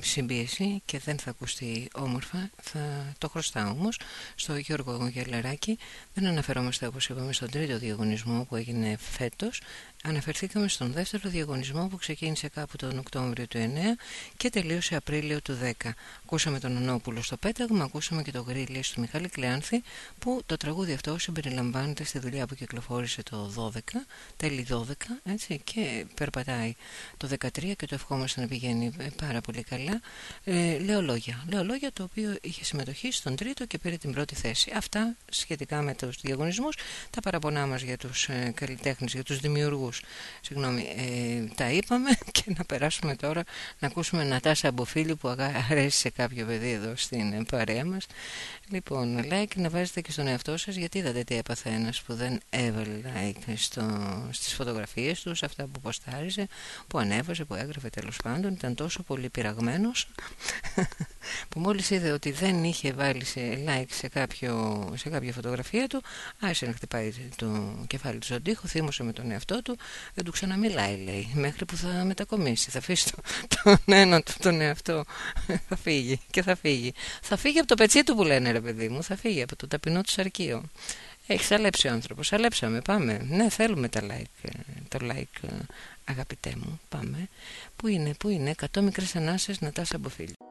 συμπίεση και δεν θα ακουστεί όμορφα. Θα το χρωστάω όμως στο Γιώργο Γελαράκη. Δεν αναφερόμαστε όπως είπαμε στον τρίτο διαγωνισμό που έγινε φέτος. Αναφερθήκαμε στον δεύτερο διαγωνισμό που ξεκίνησε κάπου τον Οκτώβριο του 9 και τελείωσε Απρίλιο του 10 ακούσαμε τον Ονόπουλο στο Πέταγμα ακούσαμε και το Γρήλι του Μιχάλη Κλεάνθη που το τραγούδι αυτό συμπεριλαμβάνεται στη δουλειά που κυκλοφόρησε το 12 τέλη 12 έτσι, και περπατάει το 13 και το ευχόμαστε να πηγαίνει ε, πάρα πολύ καλά. Ε, λέω λόγια. Λέω λόγια το οποίο είχε συμμετοχή στον τρίτο και πήρε την πρώτη θέση. Αυτά σχετικά με τους διαγωνισμούς. Τα παραπονά μας για τους ε, καλλιτέχνες, για τους δημιουργούς. Συγγνώμη, ε, τα είπαμε και να περάσουμε τώρα να ακούσουμε Νατάσα Αμποφίλη που αρέσει σε κάποιο παιδί εδώ στην ε, παρέα μας. Λοιπόν, like να βάζετε και στον εαυτό σας γιατί είδατε τι έπαθε ένας που δεν έβαλε like στο, στις φωτογραφίες τους, αυτά που ποστάριζε, που ανέβασε, που έγραφε τέλος πάντων, ήταν τόσο πολύ πειραγμένος που μόλις είδε ότι δεν είχε βάλει σε like σε, κάποιο, σε κάποια φωτογραφία του, άρχισε να χτυπάει το κεφάλι του στον τοίχο, θύμωσε με τον εαυτό του, δεν του ξαναμιλάει λέει, μέχρι που θα μετακομίσει, θα αφήσει τον ένα του τον εαυτό, θα φύγει και θα φύγει. Θα φύγει από το πετσί του που λένε ρε παιδί μου, θα φύγει από το ταπεινό του σαρκείο. Έχει αλέψει ο άνθρωπος. Αλέψαμε, πάμε. Ναι, θέλουμε τα like, το like, αγαπητέ μου. Πάμε. Πού είναι, πού είναι, 100 μικρές ανάσες να τα φίλη. αυτό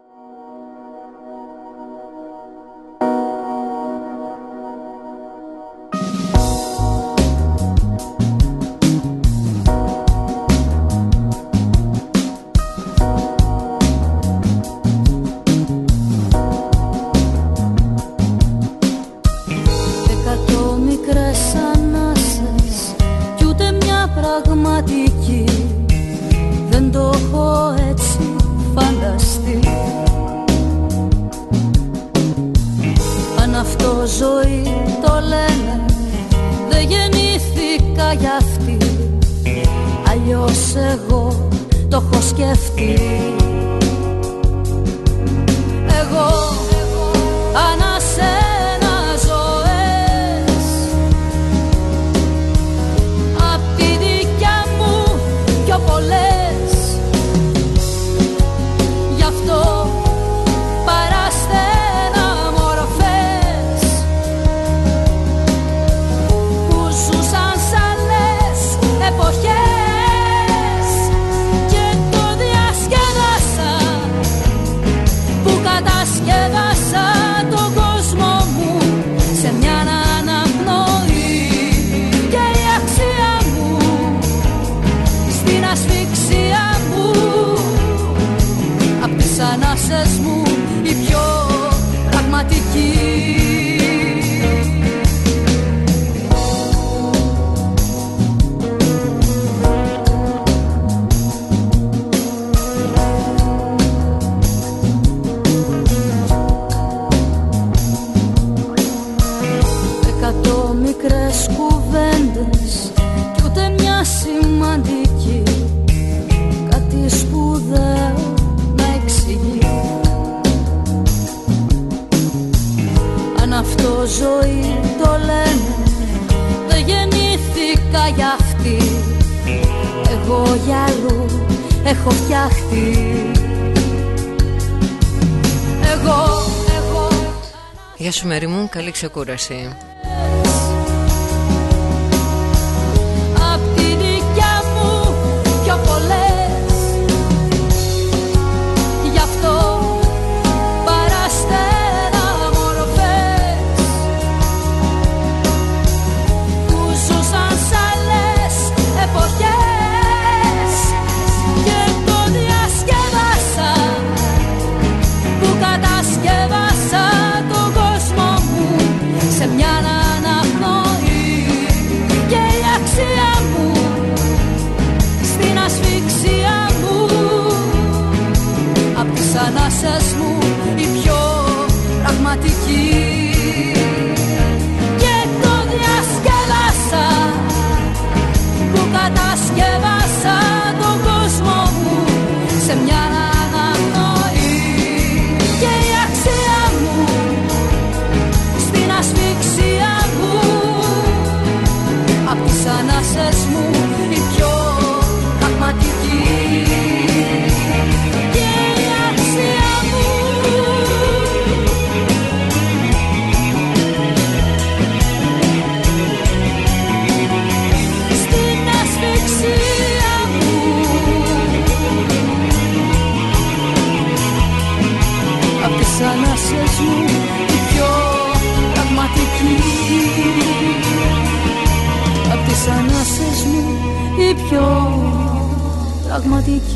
Εγώ για αλλού έχω φτιαχτεί Εγώ, εγώ. Γεια σου μέρη μου, καλή ξεκούραση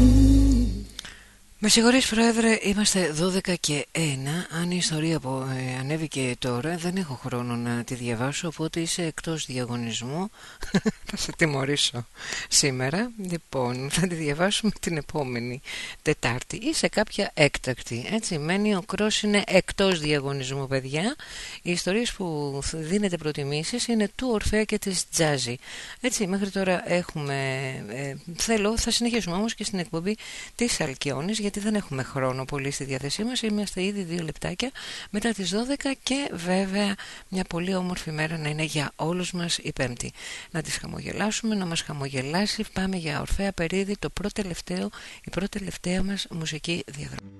you. Με συγχωρείς Πρόεδρε, είμαστε 12 και 1 Αν η ιστορία που ε, ανέβηκε τώρα δεν έχω χρόνο να τη διαβάσω Οπότε είσαι εκτός διαγωνισμού. Θα σε τιμωρήσω σήμερα. Λοιπόν, θα τη διαβάσουμε την επόμενη Τετάρτη Ή σε κάποια έκτακτη. Έτσι, μένει ο Κρός είναι εκτός διαγωνισμού παιδιά. Οι ιστορίες που δίνετε προτιμήσεις είναι του Ορφέα και της Τζάζη. Έτσι, μέχρι τώρα έχουμε ε, Θέλω, θα συνεχίσουμε όμως και στην εκπομπή της Αλκιόνης γιατί δεν έχουμε χρόνο πολύ στη διάθεσή μας. Είμαστε ήδη δύο λεπτάκια μετά τις 12 και βέβαια μια πολύ όμορφη μέρα να είναι για όλους μας η Πέμπτη. Να τις χαμογελάσουμε, να μας χαμογελάσει. Πάμε για Ορφέα Περίδη το πρώτο τελευταίο, η πρώτη τελευταία μας μουσική διαδρομή.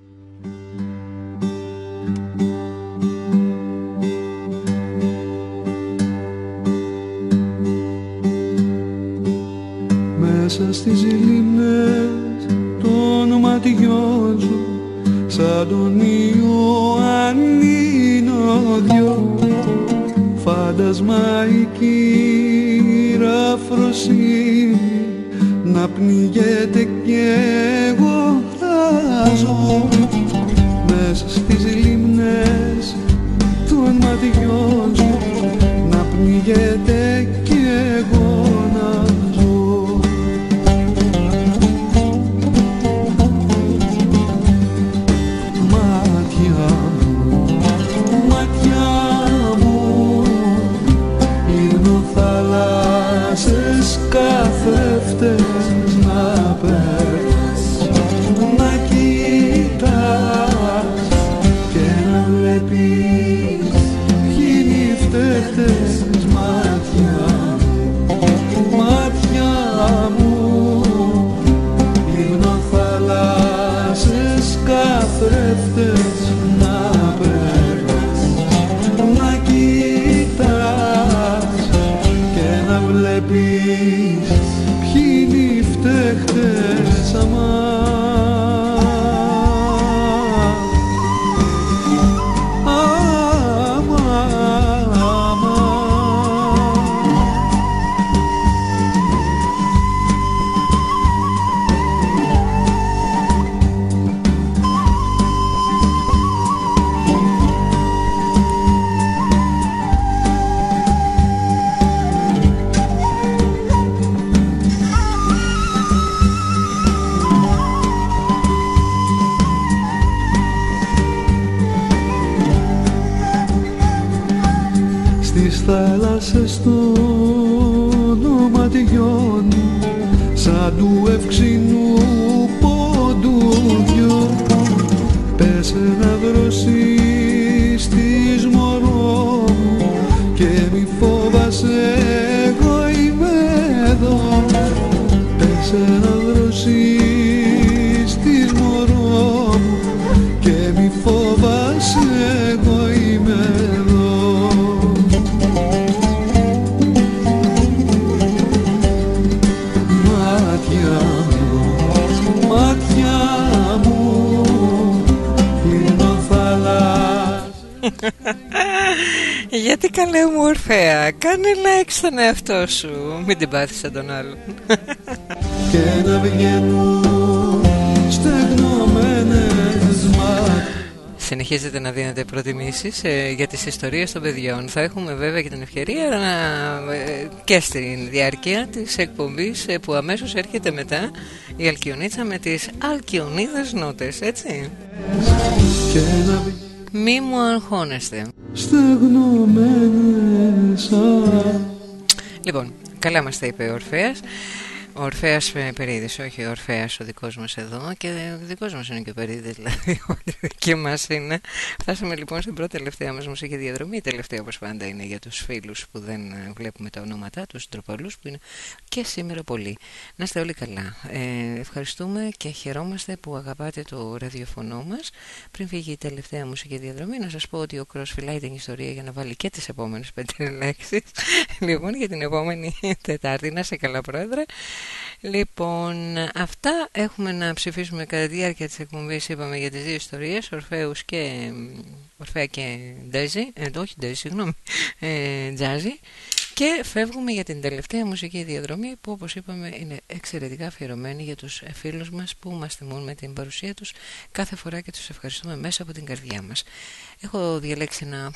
Μέσα στις λίμνες των ματιών σου σαν τον Ιωαννίνο δυο φαντασμαϊκή ραφροσύνη να πνιγέται κι εγώ θα ζω. Μέσα στις λίμνες των ματιών σου να πνιγέται κι εγώ like στον εαυτό σου Μην την πάθεις σαν τον άλλον Και να βγαίνουν στεγνωμένες μάτια Συνεχίζετε να δίνετε προτιμήσεις ε, για τις ιστορίες των παιδιών. Θα έχουμε βέβαια και την ευκαιρία να, ε, και στην διάρκεια της εκπομπής ε, που αμέσως έρχεται μετά η Αλκιονίτσα με τις Αλκιονίδες νότες, έτσι. Μη μου αγχώνεστε. Λοιπόν, καλά μας τα είπε ο Ορφέας. Ο Ορφέας Περίδης, όχι ο Ορφέας ο δικός μας εδώ και ο δικός μας είναι και ο Περίδης δηλαδή και μας είναι. Φτάσαμε λοιπόν στην πρώτη τελευταία μας μουσική διαδρομή. Η τελευταία όπως πάντα είναι για τους φίλους που δεν βλέπουμε τα ονόματά τους, τροπαλούς που είναι και σήμερα πολλοί. Να είστε όλοι καλά. Ε, ευχαριστούμε και χαιρόμαστε που αγαπάτε το ραδιοφωνό μας. Πριν φύγει η τελευταία μουσική διαδρομή να σας πω ότι ο Κρός φυλάει την ιστορία για να βάλει και τις επόμενες πέντε λέξεις. λοιπόν για την επόμενη Τετάρτη να σε καλά πρόεδρε. Λοιπόν, αυτά έχουμε να ψηφίσουμε κατά τη διάρκεια της εκπομπής είπαμε για τις δύο ιστορίες Ορφέους και Ορφέα και Ντέζι ε, όχι Ντέζι, συγγνώμη ε, Τζάζι και φεύγουμε για την τελευταία μουσική διαδρομή που όπως είπαμε είναι εξαιρετικά αφιερωμένη για τους φίλους μας που μας θυμούν με την παρουσία τους. Κάθε φορά και τους ευχαριστούμε μέσα από την καρδιά μας. Έχω διαλέξει ένα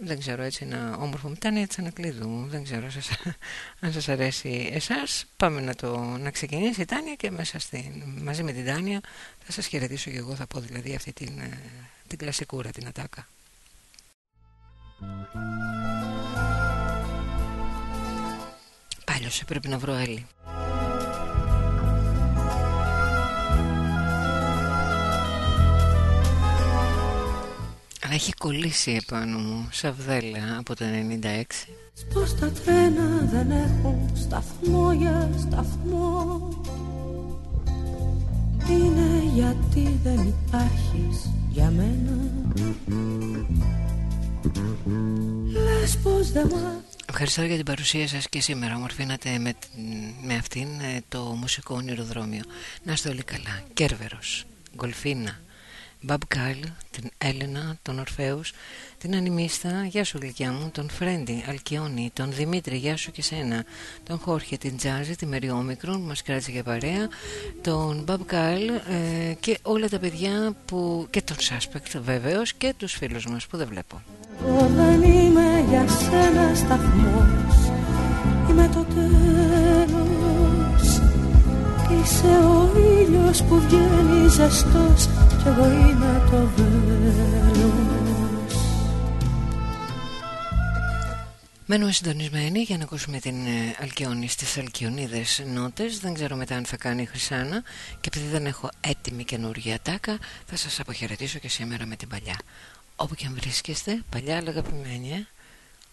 δεν ξέρω έτσι ένα όμορφο μετάνια της Ανακλείδου δεν ξέρω σας, αν σας αρέσει εσάς. Πάμε να το να ξεκινήσει η Τάνια και μέσα στην, μαζί με την Τάνια θα σας χαιρετήσω και εγώ. Θα πω δηλαδή αυτή την, ε, την κλασικούρα την ατάκα. Πάλιωσε πρέπει να βρω Έλλη Αλλά έχει κολλήσει επάνω μου Σαβδέλα από το 96 Πως τα τρένα δεν έχουν σταθμό για σταθμό. Είναι γιατί δεν υπάρχεις για μένα. Λες πως δεν Ευχαριστώ για την παρουσία σας και σήμερα. Ομορφήνατε με, με αυτήν ε, το μουσικό ονειροδρόμιο. Να είστε όλοι καλά. Κέρβερος, Γκολφίνα Μπαμπ Κάλ, την Έλενα, τον Ορφέους, την Ανιμίστα, γεια σου γλυκιά μου, τον Φρέντι, Αλκιόνι, τον Δημήτρη, γεια σου και σένα, τον Χόρχε, την Τζάζη, τη Μέρη Όμικρον που μας κράτησε για παρέα, τον Μπαμπ Κάλ ε, και όλα τα παιδιά που, και τον Σάσπεκτ βεβαίως και τους φίλους μας που δεν βλέπω. Εγώ δεν είμαι για σένα σταθμός, είμαι το τέλος, είσαι ο ήλιος που βγαίνει ζεστός κι εγώ είμαι το βέλος. Μένουμε συντονισμένοι για να ακούσουμε την ε, Αλκιόνη στις Αλκιονίδες νότες. Δεν ξέρω μετά αν θα κάνει Χρυσάνα. Και επειδή δεν έχω έτοιμη καινούργια τάκα Θα σας αποχαιρετήσω και σήμερα με την παλιά. Όπου και αν βρίσκεστε, παλιά αλλά αγαπημένη ε;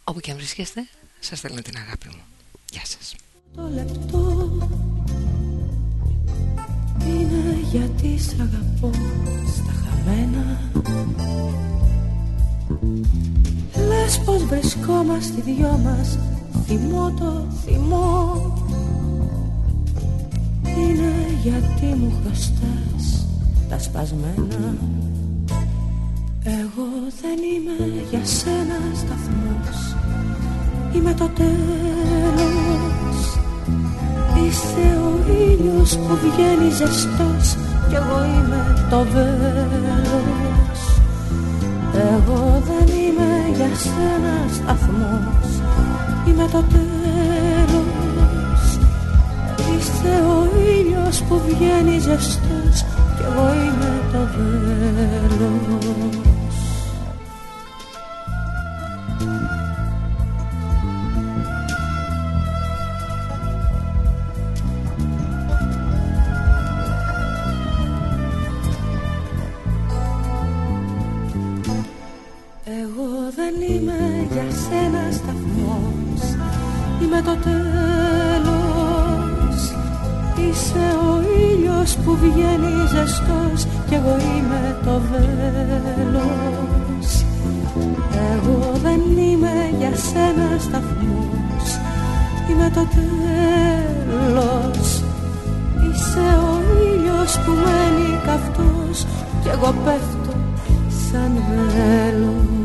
Όπου και αν βρίσκεστε, σας θέλω την αγάπη μου. Γεια σας. Το λεπτό είναι γιατί σ' αγαπώ στα χαμένα. Λες πως βρισκόμαστε οι δυο μας. Θυμό το θυμό Είναι γιατί μου χρωστάς τα σπασμένα. Εγώ δεν είμαι για σένα σταθμός. Είμαι το τέλος Είσαι ο ήλιος που βγαίνει ζεστός Κι εγώ είμαι το βέλος. Εγώ δεν είμαι για σένα σταθμός Είμαι το τέλος. Είσαι ο ήλιος που βγαίνει ζεστός Κι εγώ είμαι το βέλος δεν είμαι για σένα σταθμός. Είμαι το τέλος. Είσαι ο ήλιος που βγαίνει ζεστός Κι εγώ είμαι το βέλος. Εγώ δεν είμαι για σένα σταθμός. Είμαι το τέλος. Είσαι ο ήλιος που μένει καυτός Κι εγώ πέφτω σαν βέλος